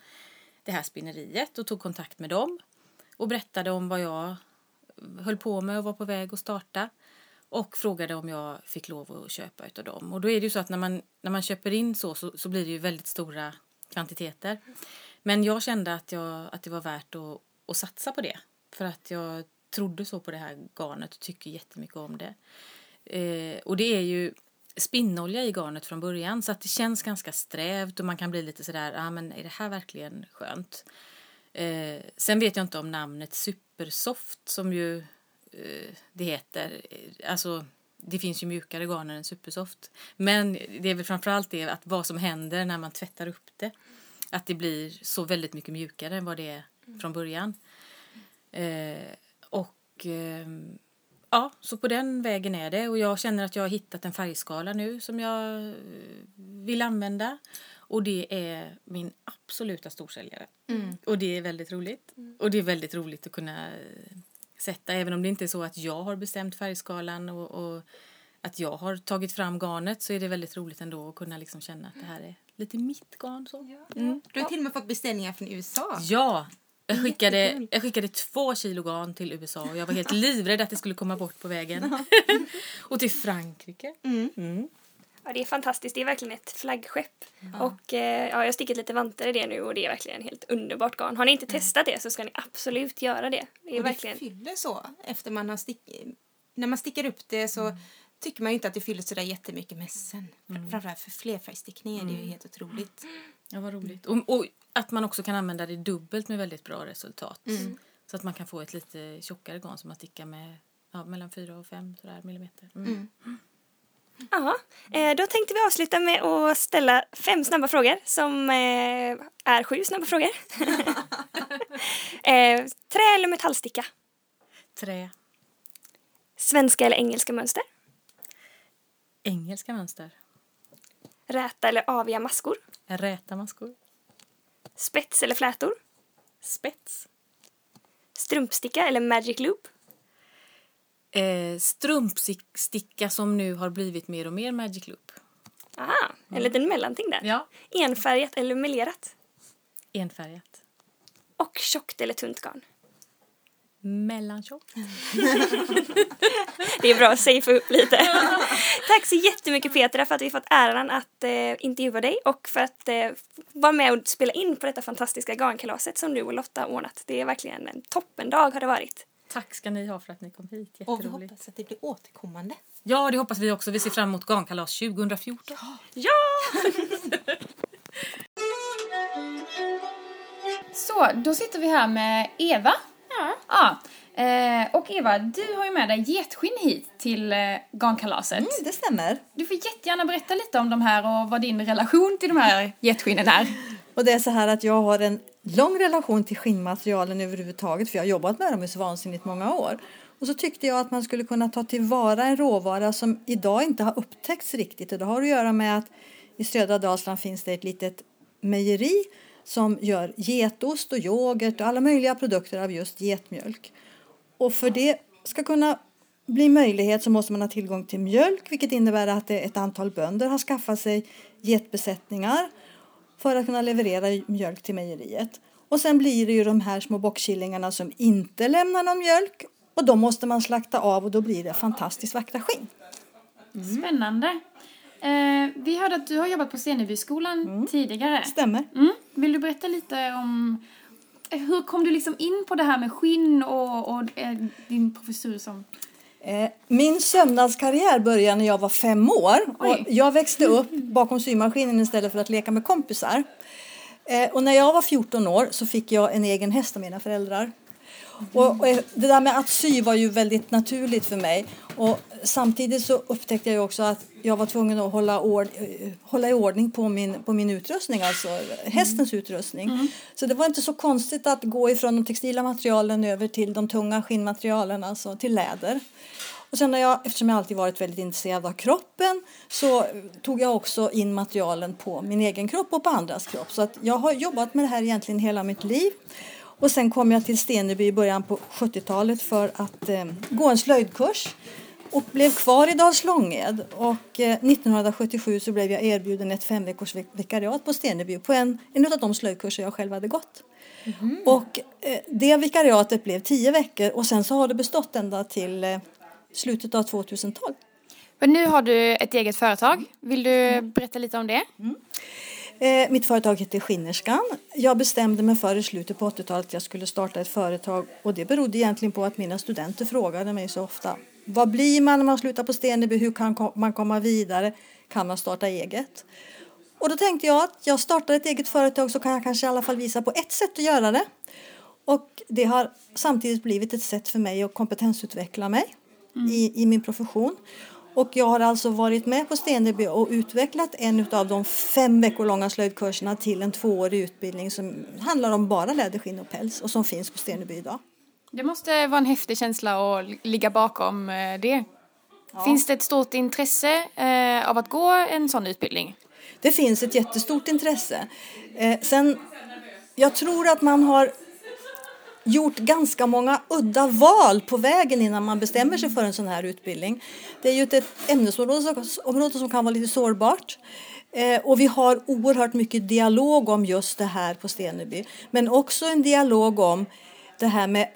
det här spinneriet och tog kontakt med dem och berättade om vad jag höll på med och var på väg att starta och frågade om jag fick lov att köpa utav dem. Och då är det ju så att när man, när man köper in så, så, så blir det ju väldigt stora kvantiteter. Men jag kände att, jag, att det var värt att, att satsa på det. För att jag trodde så på det här garnet och tycker jättemycket om det. Eh, och det är ju spinnolja i garnet från början så att det känns ganska strävt och man kan bli lite sådär, ja ah, men är det här verkligen skönt? Eh, sen vet jag inte om namnet Supersoft som ju eh, det heter, eh, alltså det finns ju mjukare garn än Supersoft. Men det är väl framförallt det att vad som händer när man tvättar upp det. Att det blir så väldigt mycket mjukare än vad det är från början. Eh, och eh, ja, så på den vägen är det. Och jag känner att jag har hittat en färgskala nu som jag vill använda. Och det är min absoluta storsäljare. Mm. Och det är väldigt roligt. Mm. Och det är väldigt roligt att kunna sätta, även om det inte är så att jag har bestämt färgskalan och, och att jag har tagit fram garnet så är det väldigt roligt ändå att kunna liksom känna att det här är lite mitt garn. Så. Mm. Du har till och med fått beställningar från USA. Ja, jag skickade, jag skickade två kilo garn till USA och jag var helt livrädd att det skulle komma bort på vägen. och till Frankrike. Mm. Mm. Ja, det är fantastiskt. Det är verkligen ett flaggskepp. Ja. Och eh, ja, jag har stickat lite vantar i det nu och det är verkligen helt underbart garn. Har ni inte testat det så ska ni absolut göra det. Det är och verkligen... det fyller så efter man har stick... När man stickar upp det så mm. Tycker man ju inte att det fyller så där jättemycket men sen mm. framförallt för flerfärgstickning är det ju mm. helt otroligt. Ja, vad roligt. Och, och, att man också kan använda det dubbelt med väldigt bra resultat. Mm. Så att man kan få ett lite tjockare garn som man stickar med ja, mellan 4 och 5 millimeter. Mm. Ja, eh, då tänkte vi avsluta med att ställa fem snabba frågor som eh, är sju snabba frågor. Eh, trä eller metallsticka? Trä. Svenska eller engelska mönster? Engelska mönster. Räta eller aviga maskor? Räta maskor. Spets eller flätor? Spets. Strumpsticka eller magic loop? eh, strumpsticka som nu har blivit mer och mer Magic Loop. Ah, en mm. liten mellanting där. Ja. Enfärgat eller melerat? Enfärgat. Och tjockt eller tunt garn? Mellantjockt. det är bra att safea upp lite. Tack så jättemycket Petra för att vi fått äran att eh, intervjua dig och för att eh, vara med och spela in på detta fantastiska garnkalaset som du och Lotta ordnat. Det är verkligen en toppendag har det varit. Tack ska ni ha för att ni kom hit. Och vi hoppas att det blir återkommande. Ja, det hoppas vi också. Vi ser fram emot Garnkalas 2014. Ja! Så, då sitter vi här med Eva. Ja. ja. Eh, och Eva, du har ju med dig getskinn hit till eh, Garnkalaset. Mm, det stämmer. Du får jättegärna berätta lite om de här och vad din relation till de här getskinnen är. Och det är så här att jag har en lång relation till skinnmaterialen överhuvudtaget för jag har jobbat med dem i så vansinnigt många år. Och så tyckte jag att man skulle kunna ta tillvara en råvara som idag inte har upptäckts riktigt och det har att göra med att i södra Dalsland finns det ett litet mejeri som gör getost och yoghurt och alla möjliga produkter av just getmjölk. Och för det ska kunna bli möjlighet så måste man ha tillgång till mjölk vilket innebär att ett antal bönder har skaffat sig getbesättningar för att kunna leverera mjölk till mejeriet. Och sen blir det ju de här små bockkillingarna som inte lämnar någon mjölk och de måste man slakta av och då blir det fantastiskt vackra skinn. Spännande. Eh, vi hörde att du har jobbat på Stenebyskolan tidigare. Stämmer. Mm. Vill du berätta lite om eh, hur kom du liksom in på det här med skinn och, och eh, din professur som... Eh, Min sömnadskarriär började när jag var fem år. Och jag växte upp bakom symaskinen istället för att leka med kompisar. Och när jag var 14 år så fick jag en egen häst av mina föräldrar. Och, det där med att sy var ju väldigt naturligt för mig. Och samtidigt så upptäckte jag också att jag var tvungen att hålla, ord, eh, hålla i ordning på min, på min utrustning, alltså hästens utrustning. Så det var inte så konstigt att gå ifrån de textila materialen över till de tunga skinnmaterialen, alltså till läder. Och sen när jag, eftersom jag alltid varit väldigt intresserad av kroppen så tog jag också in materialen på min egen kropp och på andras kropp. Så att jag har jobbat med det här egentligen hela mitt liv. Och sen kom jag till Steneby i början på 70-talet för att eh, gå en slöjdkurs och blev kvar i Dals Långed. Och eh, 1977 så blev jag erbjuden ett fem veckors vik- vikariat på Steneby på en, en av de slöjdkurser jag själv hade gått. Och eh, det vikariatet blev tio veckor och sen så har det bestått ända till eh, slutet av 2012. Men nu har du ett eget företag. Vill du berätta lite om det? Eh, mitt företag heter Skinnerskan. Jag bestämde mig för i slutet på 80-talet att jag skulle starta ett företag och det berodde egentligen på att mina studenter frågade mig så ofta vad blir man när man slutar på Steneby? Hur kan man komma vidare? Kan man starta eget? Och då tänkte jag att jag startar ett eget företag så kan jag kanske i alla fall visa på ett sätt att göra det. Och det har samtidigt blivit ett sätt för mig att kompetensutveckla mig i, i min profession. Och jag har alltså varit med på Steneby och utvecklat en av de fem veckor långa slöjdkurserna till en tvåårig utbildning som handlar om bara läderskinn och päls och som finns på Steneby idag. Det måste vara en häftig känsla att ligga bakom eh, det. Finns det ett stort intresse eh, av att gå en sån utbildning? Det finns ett jättestort intresse. Eh, sen, jag tror att man har gjort ganska många udda val på vägen innan man bestämmer sig för en sån här utbildning. Det är ju ett ämnesområde område som kan vara lite sårbart. Och vi har oerhört mycket dialog om just det här på Steneby. Men också en dialog om det här med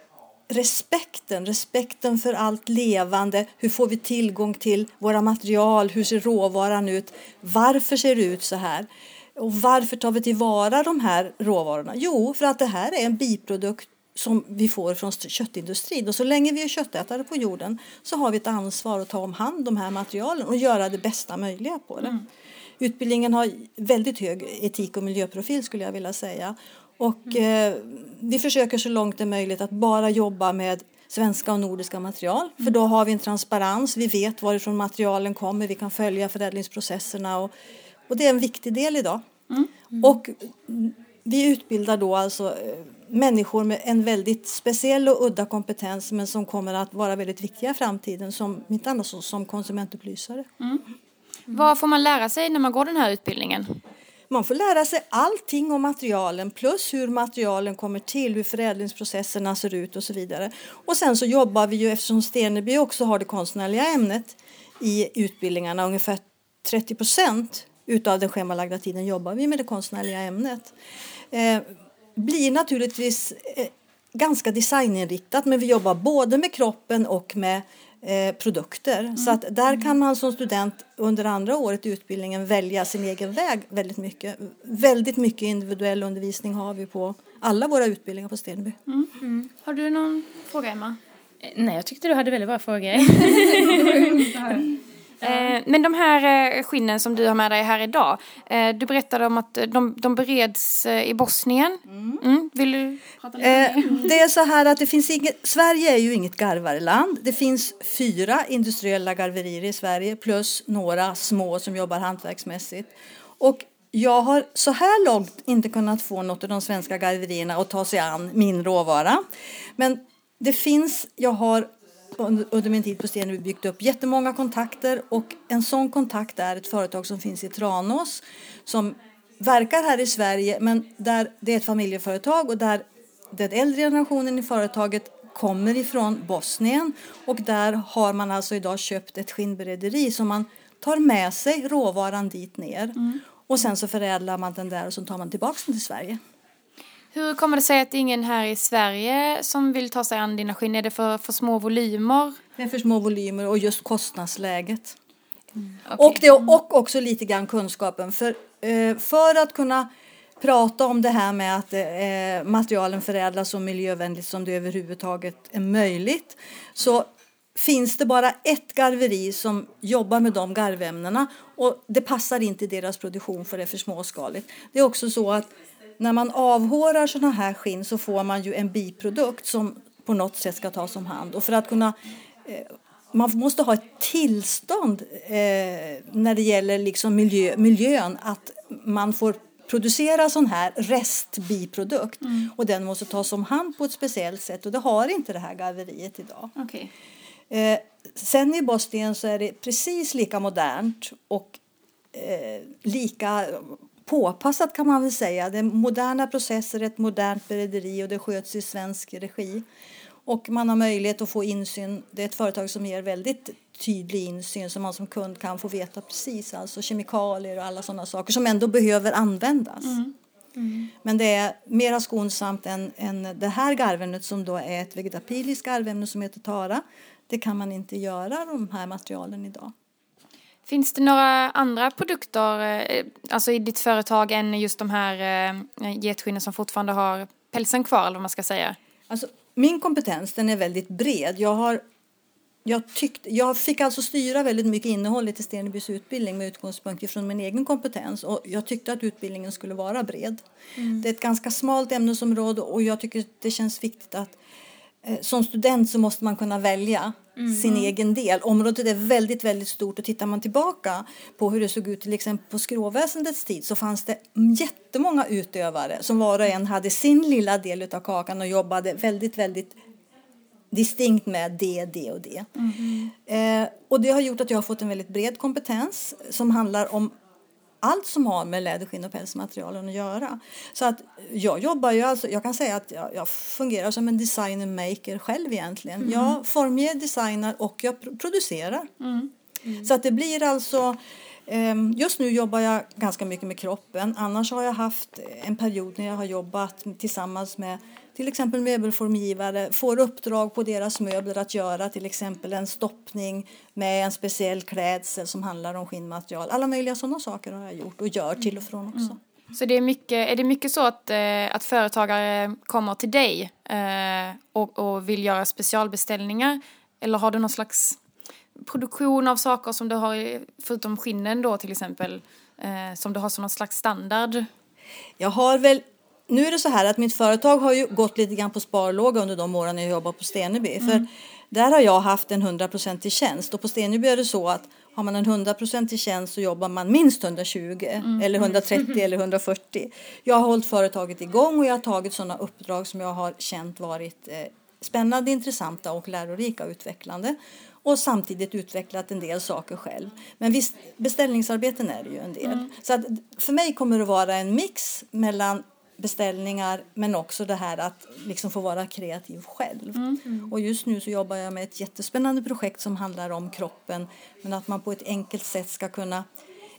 respekten, respekten för allt levande. Hur får vi tillgång till våra material? Hur ser råvaran ut? Varför ser det ut så här? Och varför tar vi tillvara de här råvarorna? Jo, för att det här är en biprodukt som vi får från köttindustrin. Och så länge vi är köttätare på jorden så har vi ett ansvar att ta om hand de här materialen och göra det bästa möjliga på det. Utbildningen har väldigt hög etik och miljöprofil skulle jag vilja säga. Och eh, vi försöker så långt det är möjligt att bara jobba med svenska och nordiska material. För då har vi en transparens, vi vet varifrån materialen kommer, vi kan följa förädlingsprocesserna och, och det är en viktig del idag. Och mm, vi utbildar då alltså eh, människor med en väldigt speciell och udda kompetens men som kommer att vara väldigt viktiga i framtiden som, inte annat så, som konsumentupplysare. Vad får man lära sig när man går den här utbildningen? Man får lära sig allting om materialen plus hur materialen kommer till, hur förädlingsprocesserna ser ut och så vidare. Och sen så jobbar vi ju, eftersom Steneby också har det konstnärliga ämnet i utbildningarna, ungefär 30 procent utav den schemalagda tiden jobbar vi med det konstnärliga ämnet. Eh, blir naturligtvis eh, ganska designinriktat men vi jobbar både med kroppen och med eh, produkter. Så att där kan man som student under andra året i utbildningen välja sin egen väg väldigt mycket. Väldigt mycket individuell undervisning har vi på alla våra utbildningar på Stenby. Har du någon fråga, Emma? Eh, Nej, jag tyckte du hade väldigt bra frågor. Eh, men de här eh, skinnen som du har med dig här idag, eh, du berättade om att de, de bereds i Bosnien. Mm. Vill du prata lite om det? det är så här att det finns inget, Sverige är ju inget garvarland. Det finns fyra industriella garverier i Sverige plus några små som jobbar hantverksmässigt. Och jag har så här långt inte kunnat få något av de svenska garverierna att ta sig an min råvara. Men det finns, jag har under, min tid på Stenby byggt upp jättemånga kontakter och en sån kontakt är ett företag som finns i Tranås som verkar här i Sverige men där det är ett familjeföretag och där den äldre generationen i företaget kommer ifrån Bosnien. Och där har man alltså idag köpt ett skinnberederi som man tar med sig råvaran dit ner. Och sen så förädlar man den där och så tar man tillbaka den till Sverige. Hur kommer det sig att ingen här i Sverige som vill ta sig an dina skinn? Är det för, för små volymer? Det är för små volymer och just kostnadsläget. Och, det, och också lite grann kunskapen. För, eh, för att kunna prata om det här med att eh, materialen förädlas så miljövänligt som det överhuvudtaget är möjligt så finns det bara ett garveri som jobbar med de garvämnena och det passar inte i deras produktion för det är för småskaligt. Det är också så att när man avhårar sådana här skinn så får man ju en biprodukt som på något sätt ska tas om hand och för att kunna eh, man måste ha ett tillstånd eh, när det gäller liksom miljö, miljön att man får producera sån här restbiprodukt och den måste tas om hand på ett speciellt sätt och det har inte det här garveriet idag. Okay. Eh, sen i Bosnien så är det precis lika modernt och eh, lika påpassat kan man väl säga. Det är moderna processer, ett modernt berederi och det sköts i svensk regi. Och man har möjlighet att få insyn. Det är ett företag som ger väldigt tydlig insyn så man som kund kan få veta precis alltså kemikalier och alla sådana saker som ändå behöver användas. Mm. Men det är mera skonsamt än, än det här garvämnet som då är ett vegetabiliskt garvämne som heter tara. Det kan man inte göra de här materialen idag. Finns det några andra produkter eh, alltså i ditt företag än just de här eh, getskinnen som fortfarande har pälsen kvar eller vad man ska säga? Alltså, min kompetens den är väldigt bred. Jag, har, jag, tyckte, jag fick alltså styra väldigt mycket innehållet i Stenebys utbildning med utgångspunkt från min egen kompetens och jag tyckte att utbildningen skulle vara bred. Mm. Det är ett ganska smalt ämnesområde och jag tycker det känns viktigt att som student så måste man kunna välja sin egen del. Området är väldigt, väldigt stort och tittar man tillbaka på hur det såg ut till exempel på skråväsendets tid så fanns det jättemånga utövare som var och en hade sin lilla del av kakan och jobbade väldigt, väldigt distinkt med det, det och det. Eh, och det har gjort att jag har fått en väldigt bred kompetens som handlar om allt som har med läderskinn och pälsmaterialen att göra. Så att jag jobbar ju alltså, jag kan säga att jag, jag fungerar som en designer maker själv egentligen. Mm. Jag formger, designar och jag pro- producerar. Mm. Så att det blir alltså ehm, Just nu jobbar jag ganska mycket med kroppen. Annars har jag haft en period när jag har jobbat tillsammans med till exempel möbelformgivare, får uppdrag på deras möbler att göra till exempel en stoppning med en speciell klädsel som handlar om skinnmaterial. Alla möjliga sådana saker har jag gjort och gör till och från också. Så det är, mycket, är det mycket så att, eh, att företagare kommer till dig eh, och, och vill göra specialbeställningar? Eller har du någon slags produktion av saker som du har, förutom skinnen då till exempel, eh, som du har som någon slags standard? Jag har väl nu är det så här att mitt företag har ju gått lite grann på sparlåga under de åren jag jobbar på Steneby. För där har jag haft en 100% tjänst och på Steneby är det så att har man en 100% tjänst så jobbar man minst 120 eller 130 eller 140. Jag har hållit företaget igång och jag har tagit sådana uppdrag som jag har känt varit eh, spännande, intressanta och lärorika och utvecklande och samtidigt utvecklat en del saker själv. Men visst, beställningsarbeten är det ju en del. Så att för mig kommer det vara en mix mellan beställningar men också det här att liksom få vara kreativ själv. Och just nu så jobbar jag med ett jättespännande projekt som handlar om kroppen men att man på ett enkelt sätt ska kunna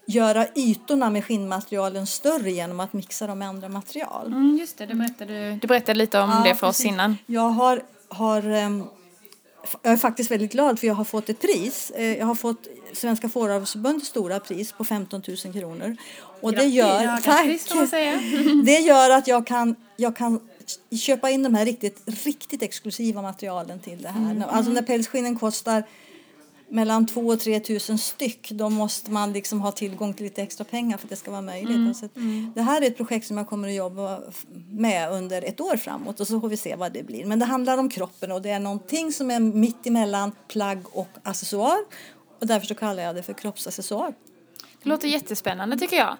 göra ytorna med skinnmaterialen större genom att mixa dem med andra material. Mm, just det, det berättade du, du berättade lite om Ja, det för oss precis. innan. Jag har, har f- jag är faktiskt väldigt glad för jag har fått ett pris. Eh, Jag har fått Svenska Fåravelsförbundets stora pris på 15 000 kronor. Och det gör, Ja, tack. det gör att jag kan, jag kan köpa in de här riktigt, riktigt exklusiva materialen till det här. Mm, Alltså när pälsskinnen kostar mellan 2 och 3 tusen styck då måste man liksom ha tillgång till lite extra pengar för att det ska vara möjligt. Mm, Så att Det här är ett projekt som jag kommer att jobba med under ett år framåt och så får vi se vad det blir. Men det handlar om kroppen och det är någonting som är mitt emellan plagg och accessoar och därför så kallar jag det för kroppsaccessoar. Det låter jättespännande tycker jag.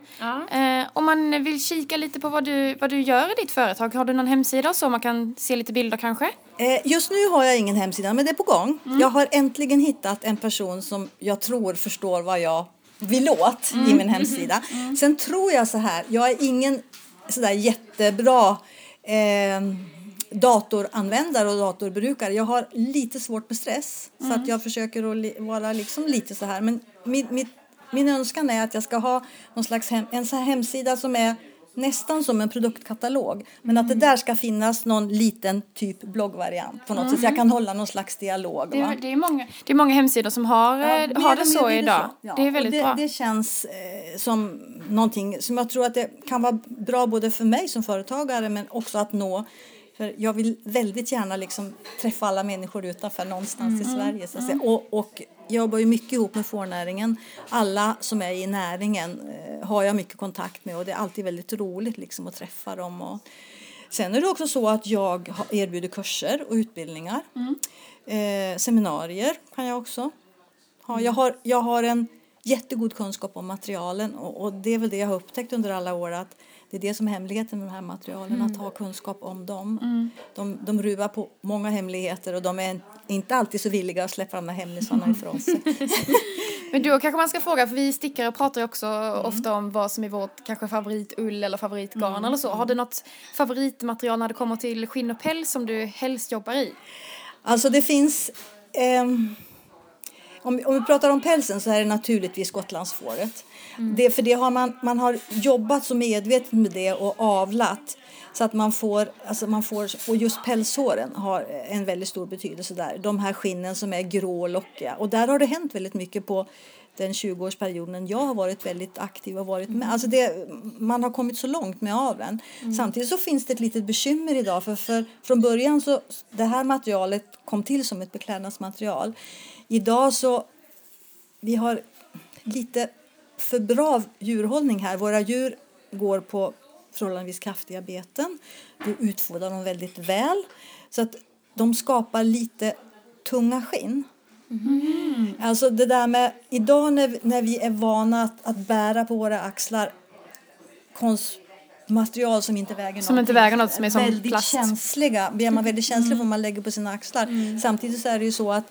Eh, om man vill kika lite på vad du, vad du gör i ditt företag, har du någon hemsida så man kan se lite bilder kanske? Eh, Just nu har jag ingen hemsida, men det är på gång. Jag har äntligen hittat en person som jag tror förstår vad jag vill åt i min hemsida. Sen tror jag så här, jag är ingen sådär jättebra eh, datoranvändare och datorbrukare. Jag har lite svårt med stress så Mm. att jag försöker att li- vara liksom lite så här. Men min, min, min önskan är att jag ska ha någon slags hem, en så hemsida som är nästan som en produktkatalog. Men att det där ska finnas någon liten typ bloggvariant på något sätt. Så jag kan hålla någon slags dialog. Det är, det, är många, det är många hemsidor som har, Ja, eh, har det mer så blir idag. Ja, Det är väldigt det, bra. Det känns eh, som någonting som jag tror att det kan vara bra både för mig som företagare men också att nå för jag vill väldigt gärna liksom träffa alla människor utanför någonstans i Mm. Sverige. Så att säga. Och, och jag jobbar ju mycket ihop med fårnäringen. Alla som är i näringen eh, har jag mycket kontakt med och det är alltid väldigt roligt liksom att träffa dem. Och, Sen är det också så att jag erbjuder kurser och utbildningar. Eh, seminarier kan jag också ha. Jag, har, jag har en jättegod kunskap om materialen och, och det är väl det jag har upptäckt under alla år att det är det som är hemligheten med de här materialen, att ha kunskap om dem. De, de ruvar på många hemligheter och de är inte alltid så villiga att släppa de här hemlisarna ifrån sig. Men då kanske man ska fråga, för vi stickare pratar ju också ofta om vad som är vårt kanske favoritull eller favoritgarn eller så. Har du något favoritmaterial när det kommer till skinn och päls som du helst jobbar i? Alltså det finns... ehm, om, om vi pratar om pälsen så är det naturligtvis gotlandsfåret. Det, för det har man, man har jobbat så medvetet med det och avlat så att man får, alltså man får, och just pälshåren har en väldigt stor betydelse där. De här skinnen som är grå och lockiga. Och där har det hänt väldigt mycket på den 20-årsperioden jag har varit väldigt aktiv och varit med. Alltså det, man har kommit så långt med aveln. Samtidigt så finns det ett litet bekymmer idag för, för från början så det här materialet kom till som ett beklädnadsmaterial. Idag så vi har lite för bra djurhållning här. Våra djur går på förhållandevis kraftiga beten. Du utfodrar dem väldigt väl. Så att de skapar lite tunga skinn. Alltså det där med idag när, när vi är vana att, att bära på våra axlar konst, material som inte väger Som inte väger något, som är som väldigt plast. känsliga. Blir man väldigt känslig för vad man lägger på sina axlar. Samtidigt så är det ju så att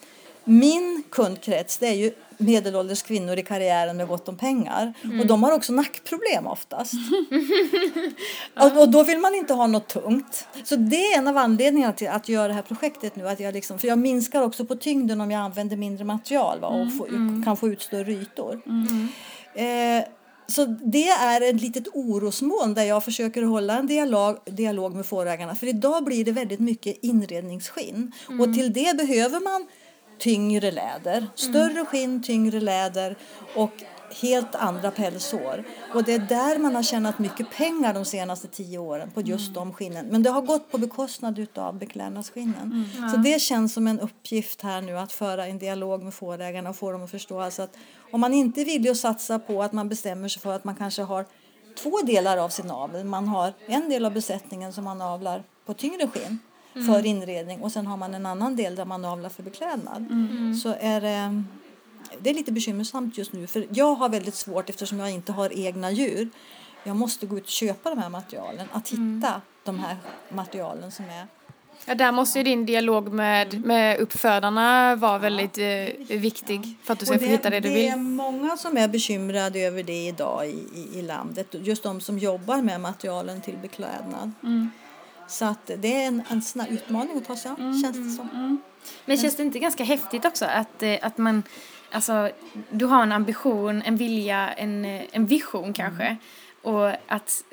min kundkrets det är ju medelålders kvinnor i karriären med gott om pengar. Och de har också nackproblem oftast. och, och då vill man inte ha något tungt. Så det är en av anledningarna till att göra det här projektet nu. Att jag liksom, för jag minskar också på tyngden om jag använder mindre material va, och få, kan få ut större ytor. Eh, så det är ett litet orosmoln där jag försöker hålla en dialog, dialog med fårägarna. För idag blir det väldigt mycket inredningsskinn. Och till det behöver man tyngre läder. Större skinn, tyngre läder och helt andra pälshår. Och det är där man har tjänat mycket pengar de senaste tio åren på just de skinnen. Men det har gått på bekostnad av beklädnadsskinnen. Så det känns som en uppgift här nu att föra en dialog med fårägarna och få dem att förstå alltså att om man inte är villig att satsa på att man bestämmer sig för att man kanske har två delar av sin avel. Man har en del av besättningen som man avlar på tyngre skinn för inredning och sen har man en annan del där man avlar för beklädnad. Så är det, det är lite bekymmersamt just nu för jag har väldigt svårt eftersom jag inte har egna djur. Jag måste gå ut och köpa de här materialen, att hitta de här materialen som är Ja, där måste ju din dialog med, med uppfödarna vara väldigt eh, viktig för att du ska få hitta det du det är vill. många som är bekymrade över det idag i, i, i landet. Just de som jobbar med materialen till beklädnad. Mm. Så att det är en, en sån utmaning att ta sig an, känns det som. Men känns det inte ganska häftigt också att, eh, att man, alltså, du har en ambition, en vilja, en, eh, en vision kanske. Och att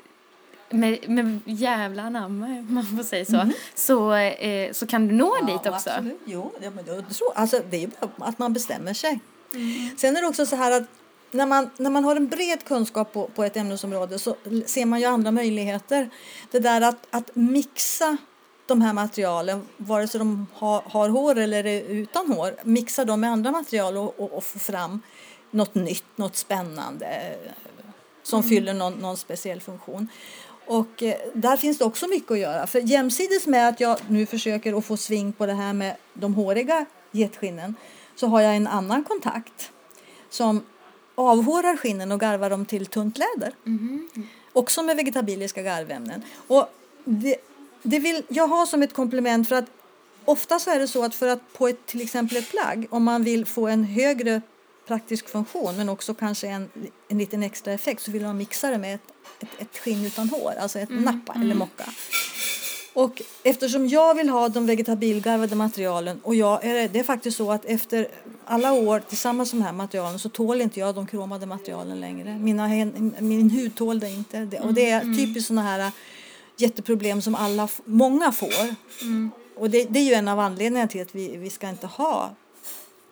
med, med jävla namn, om man får säga så, så, eh, så kan du nå dit Ja, också. Absolut. Jo, ja, men jag tror, alltså, det är ju bara att man bestämmer sig. Sen är det också så här att när man, när man har en bred kunskap på, på ett ämnesområde så ser man ju andra möjligheter. Det där att, att mixa de här materialen, vare sig de har, har hår eller är utan hår, mixa dem med andra material och, och, och få fram något nytt, något spännande som fyller någon, någon speciell funktion. Och eh, där finns det också mycket att göra. För jämsides med att jag nu försöker att få sving på det här med de håriga getskinnen så har jag en annan kontakt som avhårar skinnen och garvar dem till tunt läder. Också med vegetabiliska garvämnen. Och det, det vill jag ha som ett komplement för att ofta så är det så att för att på ett, till exempel ett plagg, om man vill få en högre praktisk funktion men också kanske en, en liten extra effekt så vill man mixa det med ett, ett, ett skinn utan hår, alltså ett nappa eller mocka. Och eftersom jag vill ha de vegetabilgarvade materialen och jag, är det är faktiskt så att efter alla år tillsammans med de här materialen så tål inte jag de kromade materialen längre. Mina, min hud tål det inte. Det, och det är typiskt sådana här jätteproblem som alla, många får. Och det, det är ju en av anledningarna till att vi, vi ska inte ha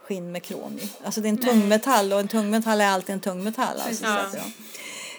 skinn med krom i. Alltså det är en tungmetall och en tungmetall är alltid en tungmetall. Alltså, så att, ja.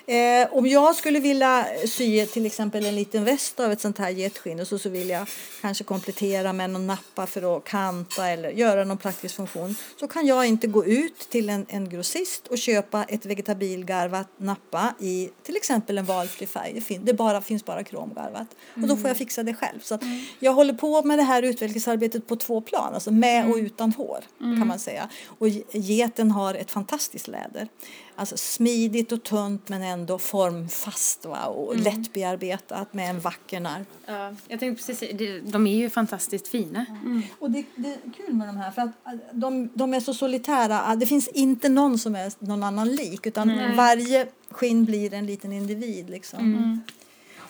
Eh, om jag skulle vilja sy till exempel en liten väst av ett sånt här getskinn och så, så vill jag kanske komplettera med någon nappa för att kanta eller göra någon praktisk funktion så kan jag inte gå ut till en, en grossist och köpa ett vegetabilgarvat nappa i till exempel en valfri färg. Det, fin- det bara, finns bara kromgarvat och då får jag fixa det själv. Så att jag håller på med det här utvecklingsarbetet på två plan, alltså med och utan hår kan man säga. Och geten har ett fantastiskt läder. Alltså smidigt och tunt men ändå formfast va? och lättbearbetat med en vacker nerv. Ja, jag tänkte precis, det- de är ju fantastiskt fina. Och det, det är kul med de här för att äh, de, de är så solitära. Det finns inte någon som är någon annan lik utan varje skinn blir en liten individ liksom.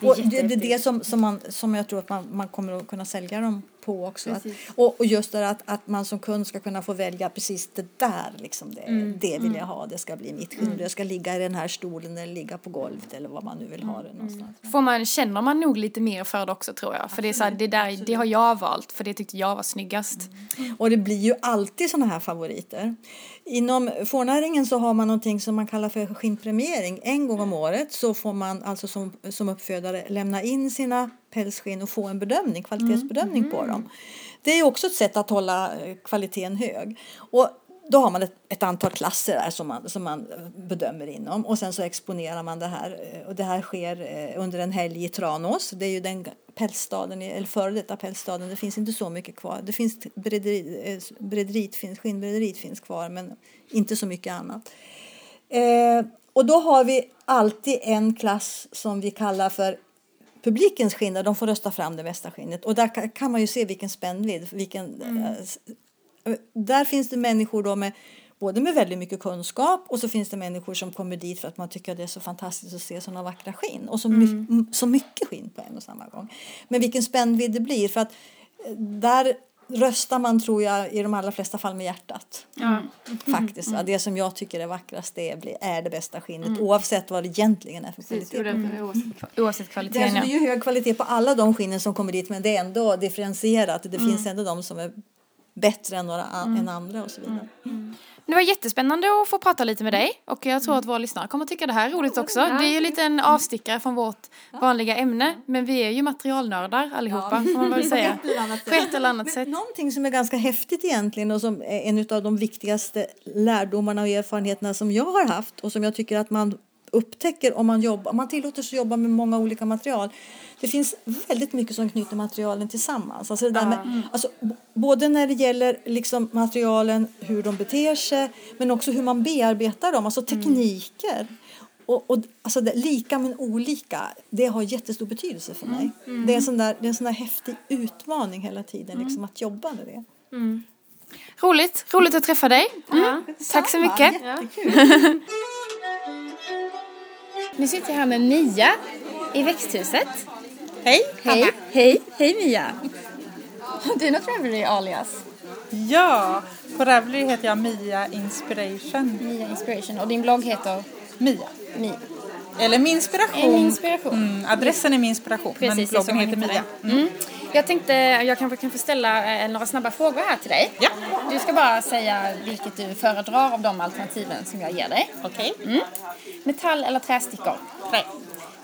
Och det, det är det som, som, man, som jag tror att man, man kommer att kunna sälja dem på också. Att, och, och just det att, att man som kund ska kunna få välja precis det där. Liksom det, det vill jag ha, det ska bli mitt skinn. Det ska ligga i den här stolen eller ligga på golvet eller vad man nu vill ha det någonstans. Får man, känner man nog lite mer för det också tror jag. För det är så här, det, där, det har jag valt för det tyckte jag var snyggast. Och det blir ju alltid sådana här favoriter. Inom fårnäringen så har man någonting som man kallar för skinnpremiering. En gång om året så får man alltså som, som uppfödare lämna in sina pälsskinn och få en bedömning, kvalitetsbedömning på dem. Det är också ett sätt att hålla eh, kvaliteten hög. Och då har man ett, ett antal klasser där som man, som man eh, bedömer inom och sen så exponerar man det här eh, och det här sker under en helg i Tranås. Det är ju den pälsstaden, eller före detta pälsstaden. Det finns inte så mycket kvar. Det finns brederi, brederiet finns, skinnbrederiet finns kvar men inte så mycket annat. Eh, och då har vi alltid en klass som vi kallar för publikens skinn där de får rösta fram det bästa skinnet. Och där ka- kan man ju se vilken spännvidd, vilken eh, s- eh, där finns det människor då med både med väldigt mycket kunskap och så finns det människor som kommer dit för att man tycker att det är så fantastiskt att se sådana vackra skinn och så, my- m- så mycket skinn på en och samma gång. Men vilken spännvidd det blir för att eh, där röstar man tror jag i de allra flesta fall med hjärtat. Faktiskt. va. Det som jag tycker är vackrast det är det bästa skinnet oavsett vad det egentligen är för kvalitet. Oavsett Det är, kvaliteten alltså, det ja. är ju hög kvalitet på alla de skinnen som kommer dit men det är ändå differentierat. Det finns ändå de som är bättre än, några, än andra och så vidare. Det var jättespännande att få prata lite med dig och jag tror att våra lyssnare kommer tycka det här är roligt också. Det är ju lite en avstickare från vårt vanliga ämne men vi är ju materialnördar allihopa får man väl säga. På ett eller annat sätt. Någonting som är ganska häftigt egentligen och som är en av de viktigaste lärdomarna och erfarenheterna som jag har haft och som jag tycker att man upptäcker om man, jobbar, om man tillåter sig jobba med många olika material. Det finns väldigt mycket som knyter materialen tillsammans. Alltså det där med, alltså, b- både när det gäller liksom materialen, hur de beter sig men också hur man bearbetar dem, alltså tekniker. Och, och, alltså det, lika men olika, det har jättestor betydelse för mig. Det, är en sån där, det är en sån där häftig utmaning hela tiden liksom, att jobba med det. Roligt, roligt att träffa dig. Mm. Tack så mycket. Jättekul. Nu sitter jag här med Mia i växthuset. Hej! Hej, hej, hej Mia. Har du något Ravelry alias? Ja, på Ravelry heter jag Mia Inspiration. Mia Inspiration och din blogg heter? Mia. Mi. Eller Min Inspiration. En inspiration. Mm, adressen är Min Inspiration, men Precis, så bloggen heter Mia. det. Mm. Jag tänkte, jag kanske kan få ställa eh, några snabba frågor här till dig. Ja. Du ska bara säga vilket du föredrar av de alternativen som jag ger dig. Okej. Mm. Metall eller trästickor? Trä.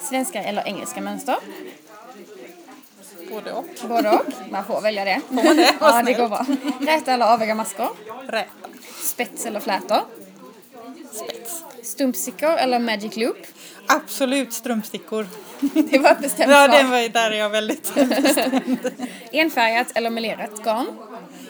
Svenska eller engelska mönster? Både och. Både och. Man får välja det. Får man det? Ja, det går bra. Räta eller aviga maskor? Räta. Spets eller flätor? Spets. Stumpstickor eller magic loop? Absolut strumpstickor. Det var ett bestämt Ja, svar. den var, där är jag väldigt bestämd. Enfärgat eller melerat garn?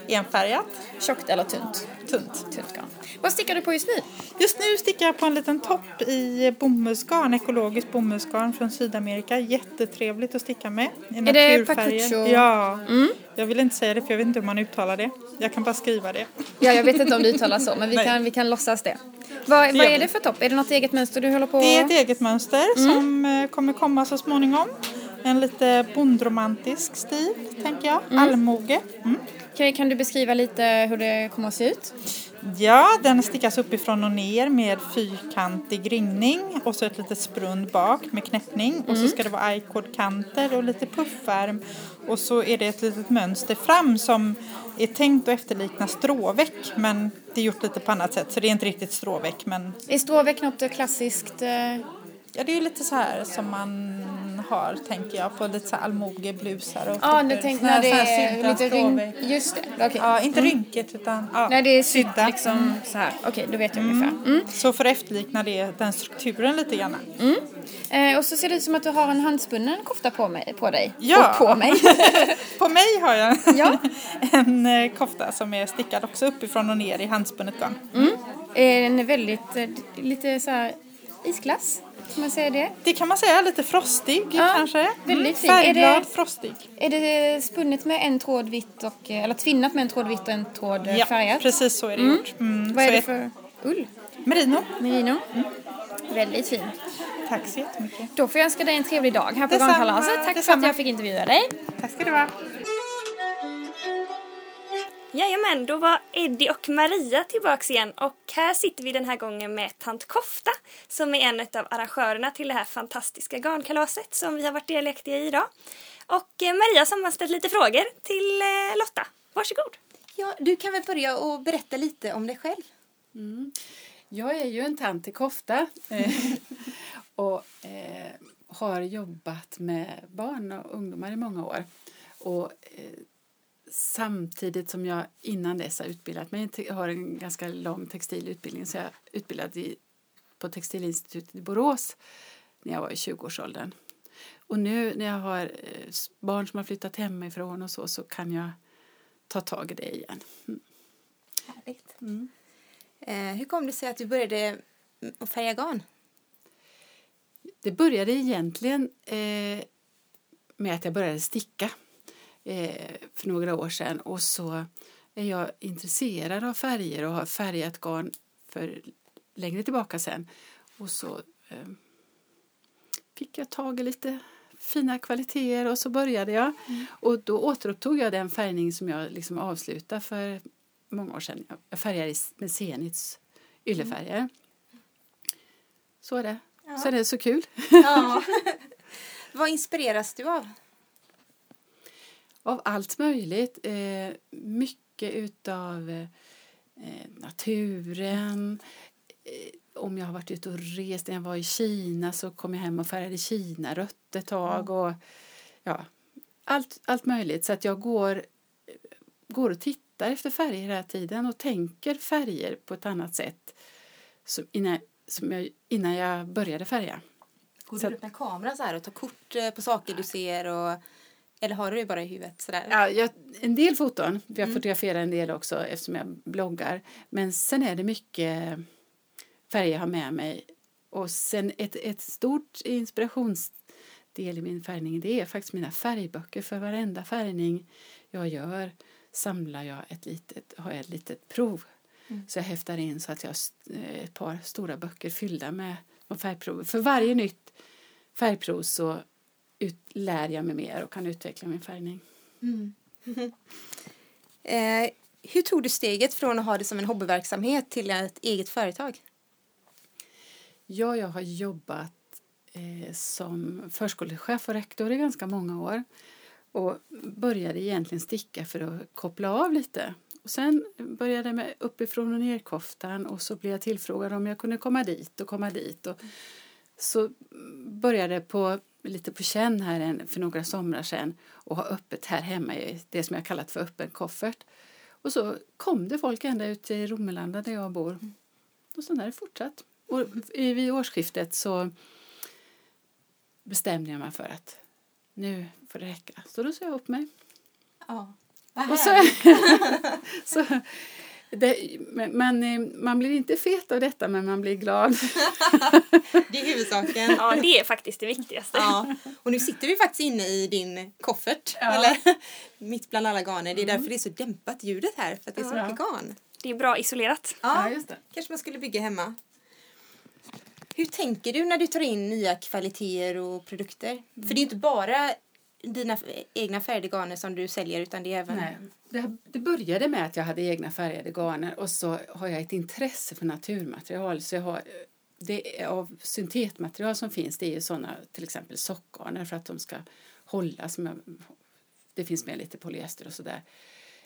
Enfärgat. Tjockt eller tunt? Tunt. Tunt garn. Vad stickar du på just nu? Just nu stickar jag på en liten topp i bomullsgarn, ekologiskt bomullsgarn från Sydamerika. Jättetrevligt att sticka med. I det naturfärger. pacucho? Ja. Mm. Jag vill inte säga det för jag vet inte hur man uttalar det. Jag kan bara skriva det. Ja, jag vet inte om det uttalas så, men vi kan, vi kan låtsas det. Vad, vad är det för topp? Är det något eget mönster du håller på Det är ett eget mönster Mm. som eh, kommer komma så småningom. En lite bondromantisk stil, tänker jag. Mm. Allmoge. Mm. Kan, kan du beskriva lite hur det kommer att se ut? Ja, den stickas uppifrån och ner med fyrkantig gryngning och så ett litet sprund bak med knäppning och så Mm. ska det vara i-cord-kanter och lite puffärm och så är det ett litet mönster fram som är tänkt att efterlikna stråväck men det är gjort lite på annat sätt så det är inte riktigt stråväck men Är stråväck något klassiskt? eh, ja det är lite så här som man har tänker jag på lite så allmogeblusar och Ja, tänkte Såna här- när det är lite stråväck. rynk... Just det, okej. Ja, inte Mm. rynkigt utan ja, Nej, det är sydd sydda. liksom Mm. så här. Okej, då vet jag Mm. ungefär. Mm. Så för att efterlikna det, den strukturen lite grann. Mm. Eh, och så ser det ut som att du har en handspunnen kofta på, mig, på dig. Ja. Och på mig. på mig har jag Ja. en eh, kofta som är stickad också uppifrån och ner i handspunnet garn. Mm. Den är väldigt, eh, lite så här isglass. Kan man säga det? Det kan man säga, lite frostig Ja, kanske. väldigt fin. Färgglad, Är det- frostig. Är det spunnet med en tråd vitt och, eller tvinnat med en tråd vitt och en tråd eh, Ja, färgat? precis så är det Mm. gjort. Mm, Vad är så det för ull? Merino. Merino. Väldigt fin. Tack så jättemycket. Då får jag önska dig en trevlig dag här på Garnkalaset. Tack för detsamma. att jag fick intervjua dig. Tack ska du ha. Jajamän, då var Eddie och Maria tillbaks igen och här sitter vi den här gången med Tant Kofta som är en av arrangörerna till det här fantastiska garnkalaset som vi har varit delaktiga i idag. Och eh, Maria har sammanställt lite frågor till eh, Lotta. Varsågod! Ja, du kan väl börja och berätta lite om dig själv. Mm. Jag är ju en tant i kofta eh, och eh, har jobbat med barn och ungdomar i många år. Och, eh, samtidigt som jag innan dess har utbildat mig, jag har en ganska lång textilutbildning så jag är utbildad i, på Textilinstitutet i Borås när jag var i 20-årsåldern. Och nu när jag har eh, barn som har flyttat hemifrån och så, så kan jag ta tag i det igen. Mm. Härligt. Eh, hur kom det sig att du började mm, att färga garn? Det började egentligen eh, med att jag började sticka för några år sedan och så är jag intresserad av färger och har färgat garn för längre tillbaka sen och så eh, fick jag tag i lite fina kvaliteter och så började jag och då återupptog jag den färgning som jag liksom avslutade för många år sedan. Jag färgar i- med Zenits yllefärger. Så är det. Ja. Så är det så kul. Ja. Vad inspireras du av? Av allt möjligt. Eh, mycket utav eh, naturen. Eh, om jag har varit ute och rest, när jag var i Kina så kom jag hem och färgade Kina-rött ett tag. Och, ja, allt, allt möjligt. Så att jag går, går och tittar efter färger hela tiden och tänker färger på ett annat sätt som innan, som jag, innan jag började färga. Går Så du upp med kameran så här och tar kort eh, på saker du ser? Och, eller har du det bara i huvudet? Sådär? Ja, jag, en del foton. Jag Mm. fotograferar en del också eftersom jag bloggar. Men sen är det mycket färger jag har med mig. Och sen ett, ett stort inspirationsdel i min färgning det är faktiskt mina färgböcker. För varenda färgning jag gör samlar jag ett litet, har jag ett litet prov. Mm. Så jag häftar in så att jag har eh, ett par stora böcker fyllda med, med färgprov. För varje nytt färgprov så ut, lär jag mig mer och kan utveckla min färgning. Mm. eh, hur tog du steget från att ha det som en hobbyverksamhet till ett eget företag? Ja, jag har jobbat eh, som förskolechef och rektor i ganska många år och började egentligen sticka för att koppla av lite. Och sen började jag med uppifrån och nerkoftan och så blev jag tillfrågad om jag kunde komma dit och komma dit. Och så började på lite på känn här för några somrar sedan och ha öppet här hemma i det som jag kallat för öppen koffert. Och så kom det folk ända ut till Romelanda där jag bor. Och sen har det fortsatt. Och i- vid årsskiftet så bestämde jag mig för att nu får det räcka. Så då sa jag upp mig. Ja, så, så, det, men, man, eh, man blir inte fet av detta men man blir glad. Det är huvudsaken. Ja, det är faktiskt det viktigaste. Ja. Och nu sitter vi faktiskt inne i din koffert. Ja. Eller, mitt bland alla garner. Det är därför det är så dämpat ljudet här. För att det är så Ja. mycket garn. Det är bra isolerat. Ja, just det. kanske man skulle bygga hemma. Hur tänker du när du tar in nya kvaliteter och produkter? För det är inte bara dina egna färdiga garner som du säljer utan det är även... Nej, det, det började med att jag hade egna färgade garner och så har jag ett intresse för naturmaterial. Så jag har, det är av syntetmaterial som finns det är ju sådana till exempel sockgarner för att de ska hålla. Som jag, det finns med lite polyester och sådär.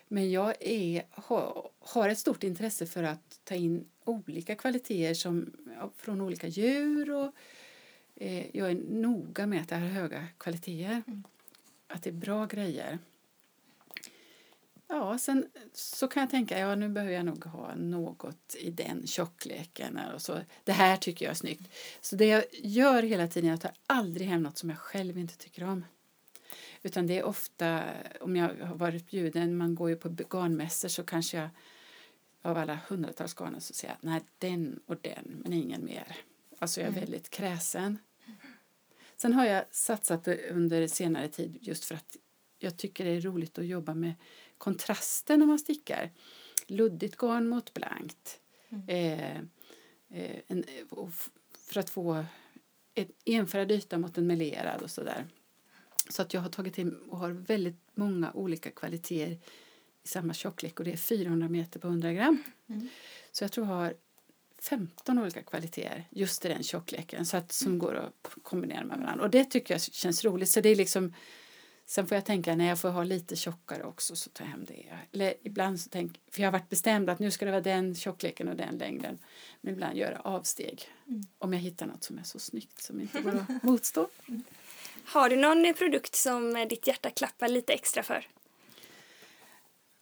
Men jag är, har, har ett stort intresse för att ta in olika kvaliteter som, från olika djur. Och, eh, jag är noga med att det har höga kvaliteter. Att det är bra grejer. Ja, sen så kan jag tänka, ja nu behöver jag nog ha något i den tjockleken. Och så. Det här tycker jag är snyggt. Så det jag gör hela tiden, jag tar aldrig hem något som jag själv inte tycker om. Utan det är ofta, om jag har varit bjuden, man går ju på garnmässor så kanske jag av alla hundratals garner så säger jag nej den och den men ingen mer. Alltså jag är Mm. väldigt kräsen. Sen har jag satsat under senare tid just för att jag tycker det är roligt att jobba med kontrasten när man stickar. Luddigt garn mot blankt. Eh, eh, en, för att få en enfärgad yta mot en melerad och sådär. Så att jag har tagit in och har väldigt många olika kvaliteter i samma tjocklek och det är 400 meter på 100 gram. Så jag tror jag har 15 olika kvaliteter just i den tjockleken så att, som går att kombinera med varandra. Och det tycker jag känns roligt. Så det är liksom, sen får jag tänka när jag får ha lite tjockare också så tar jag hem det. Eller ibland så tänk, för jag har varit bestämd att nu ska det vara den tjockleken och den längden. Men ibland göra avsteg om jag hittar något som är så snyggt som inte går att motstå. Har du någon produkt som eh, ditt hjärta klappar lite extra för?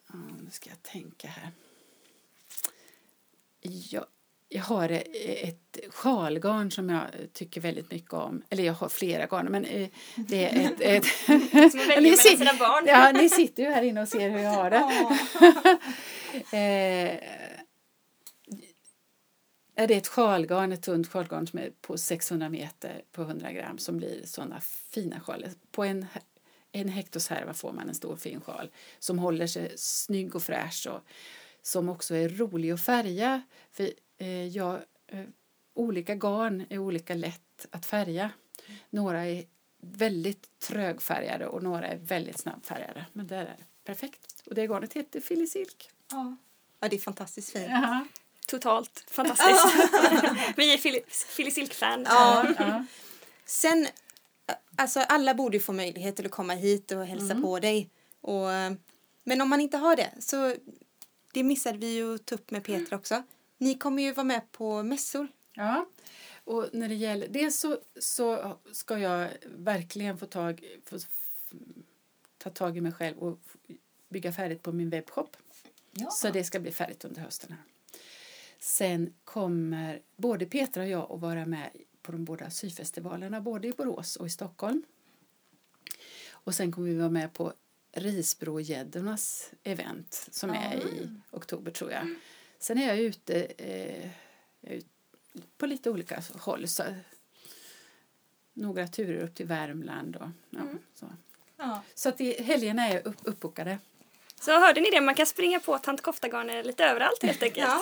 Ja, nu ska jag tänka här. Jag, jag har eh, ett sjalgarn som jag tycker väldigt mycket om. Eller jag har flera garn, men eh, det är ett... ett Som Ni sit- sina barn. Ja, ni sitter ju här inne och ser hur jag har det. eh, är det är ett sjalgarn, ett tunt sjalgarn som är på 600 meter på 100 gram som blir sådana fina sjal. På en, en hektosärva får man en stor fin sjal som håller sig snygg och fräsch och som också är rolig att färga. För eh, jag, eh, olika garn är olika lätt att färga. Några är väldigt trögfärgade och några är väldigt snabbfärgade. Men det är perfekt. Och det garnet heter Filisilk. Ja. ja, det är fantastiskt fint. Jaha. Totalt fantastiskt. Vi är Fili- Filisilk-fan. Ja. Ja. Sen, alltså alla borde ju få möjlighet till att komma hit och hälsa på dig. Och, eh, men om man inte har det så, det missade vi ju att ta upp med Petra också. Ni kommer ju vara med på mässor. Ja, och när det gäller det så, så ska jag verkligen få tag, få, ta tag i mig själv och bygga färdigt på min webbshop. Ja. Så det ska bli färdigt under hösten. Här. Sen kommer både Petra och jag att vara med på de båda syfestivalerna, både i Borås och i Stockholm. Och sen kommer vi vara med på Risbrogäddornas event som är i oktober tror jag. Sen är jag ute, eh, jag ute på lite olika håll. Så, några turer upp till Värmland och ja, så. Ja. Så att helgerna är upp, uppbokade. Så hörde ni det? Man kan springa på tant Kofta-garner lite överallt helt enkelt. Ja.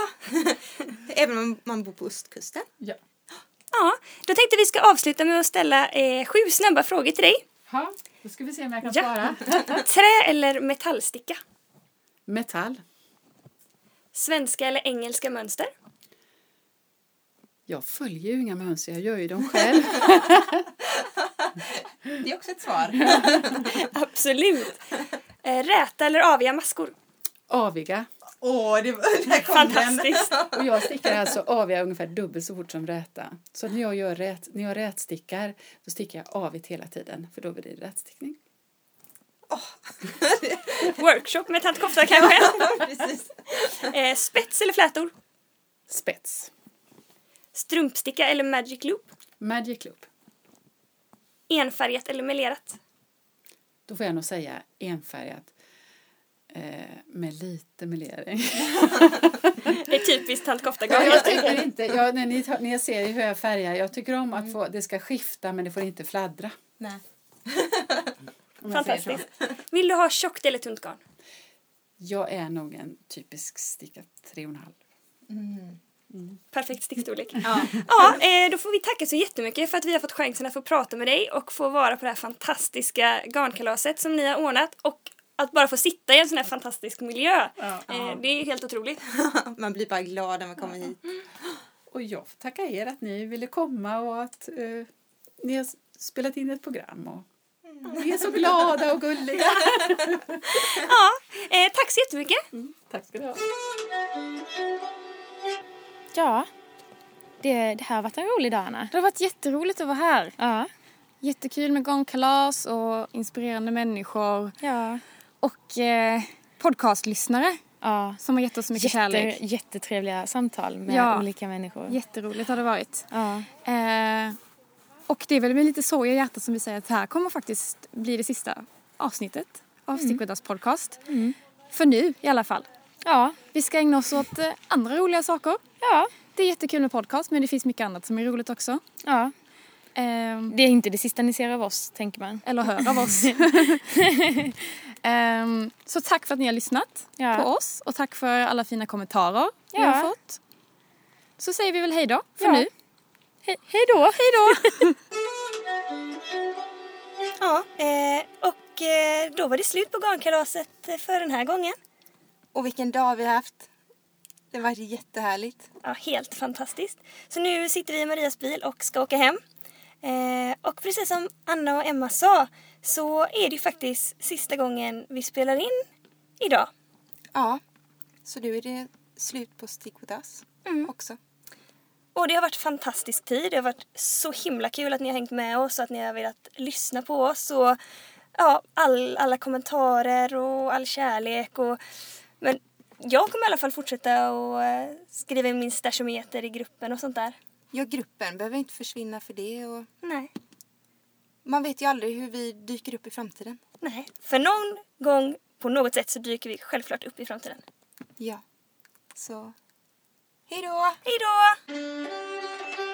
Även om man bor på ostkusten. Ja. Ja, då tänkte vi ska avsluta med att ställa eh, sju snabba frågor till dig. Ha, då ska vi se om jag kan Ja. svara. Trä eller metallsticka? Metall. Svenska eller engelska mönster? Jag följer ju inga mönster, jag gör ju dem själv. Det är också ett svar. Absolut. Eh, räta eller aviga maskor? Aviga. Åh, det, där kom den. Fantastiskt. Och jag stickar alltså aviga ungefär dubbelt så fort som räta. Så när jag, gör rät, när jag rätstickar då stickar jag avigt hela tiden för då blir det rätstickning. Workshop med tant Kofta kanske? Eh, spets eller flätor? Spets. Strumpsticka eller magic loop? Magic loop. Enfärgat eller melerat? Då får jag nog säga enfärgat eh, med lite melering. Det är typiskt tant Ja, Kofta-garn. jag tycker inte, ja, när ni, ni ser ju hur jag färgar, jag tycker om att få, det ska skifta men det får inte fladdra. Nej. Fantastiskt. Vill du ha tjockt eller tunt garn? Jag är nog en typisk sticka tre och en halv. Perfekt stickstorlek. Ja, ja eh, då får vi tacka så jättemycket för att vi har fått chansen att få prata med dig och få vara på det här fantastiska garnkalaset som ni har ordnat och att bara få sitta i en sån här fantastisk miljö. Eh, det är helt otroligt. Man blir bara glad när man kommer hit. Och jag får tacka er att ni ville komma och att eh, ni har spelat in ett program. Och ni är så glada och gulliga. ja, eh, tack så jättemycket. Tack ska du ha. Ja, det, det här har varit en rolig dag, Anna. Det har varit jätteroligt att vara här. Ja. Jättekul med gångkalas och inspirerande människor. Ja. Och eh, podcastlyssnare Ja. som har gett oss så mycket Jätte, kärlek. jättetrevliga samtal med Ja. olika människor. Jätteroligt har det varit. Ja. Eh, och det är väl med lite sorg i hjärtat som vi säger att det här kommer faktiskt bli det sista avsnittet av Stick With Us podcast. Mm. För nu i alla fall. Ja. Vi ska ägna oss åt eh, andra roliga saker. Ja. Det är jättekul med podcast men det finns mycket annat som är roligt också. ja. Ehm, Det är inte det sista ni ser av oss, tänker man. eller hör av oss. Ehm, så tack för att ni har lyssnat Ja. på oss och tack för alla fina kommentarer Ja. har fått. Så säger vi väl hej då för Ja. nu. He- hej då! Hej då! Ja, eh, och eh, då var det slut på garnkalaset eh, för den här gången. Och vilken dag vi har haft. Det var jättehärligt. Ja, helt fantastiskt. Så nu sitter vi i Marias bil och ska åka hem. Eh, och precis som Anna och Emma sa så är det ju faktiskt sista gången vi spelar in idag. Ja, så nu är det slut på Stick With Us också. Och det har varit fantastisk tid. Det har varit så himla kul att ni har hängt med oss och att ni har velat lyssna på oss. Och ja, all, alla kommentarer och all kärlek. Och, men jag kommer i alla fall fortsätta och eh, skriva in min stashometer i gruppen och sånt där. Ja, gruppen behöver inte försvinna för det. Och Nej. man vet ju aldrig hur vi dyker upp i framtiden. Nej, för någon gång på något sätt så dyker vi självklart upp i framtiden. Ja. Så, hej då! Hej då!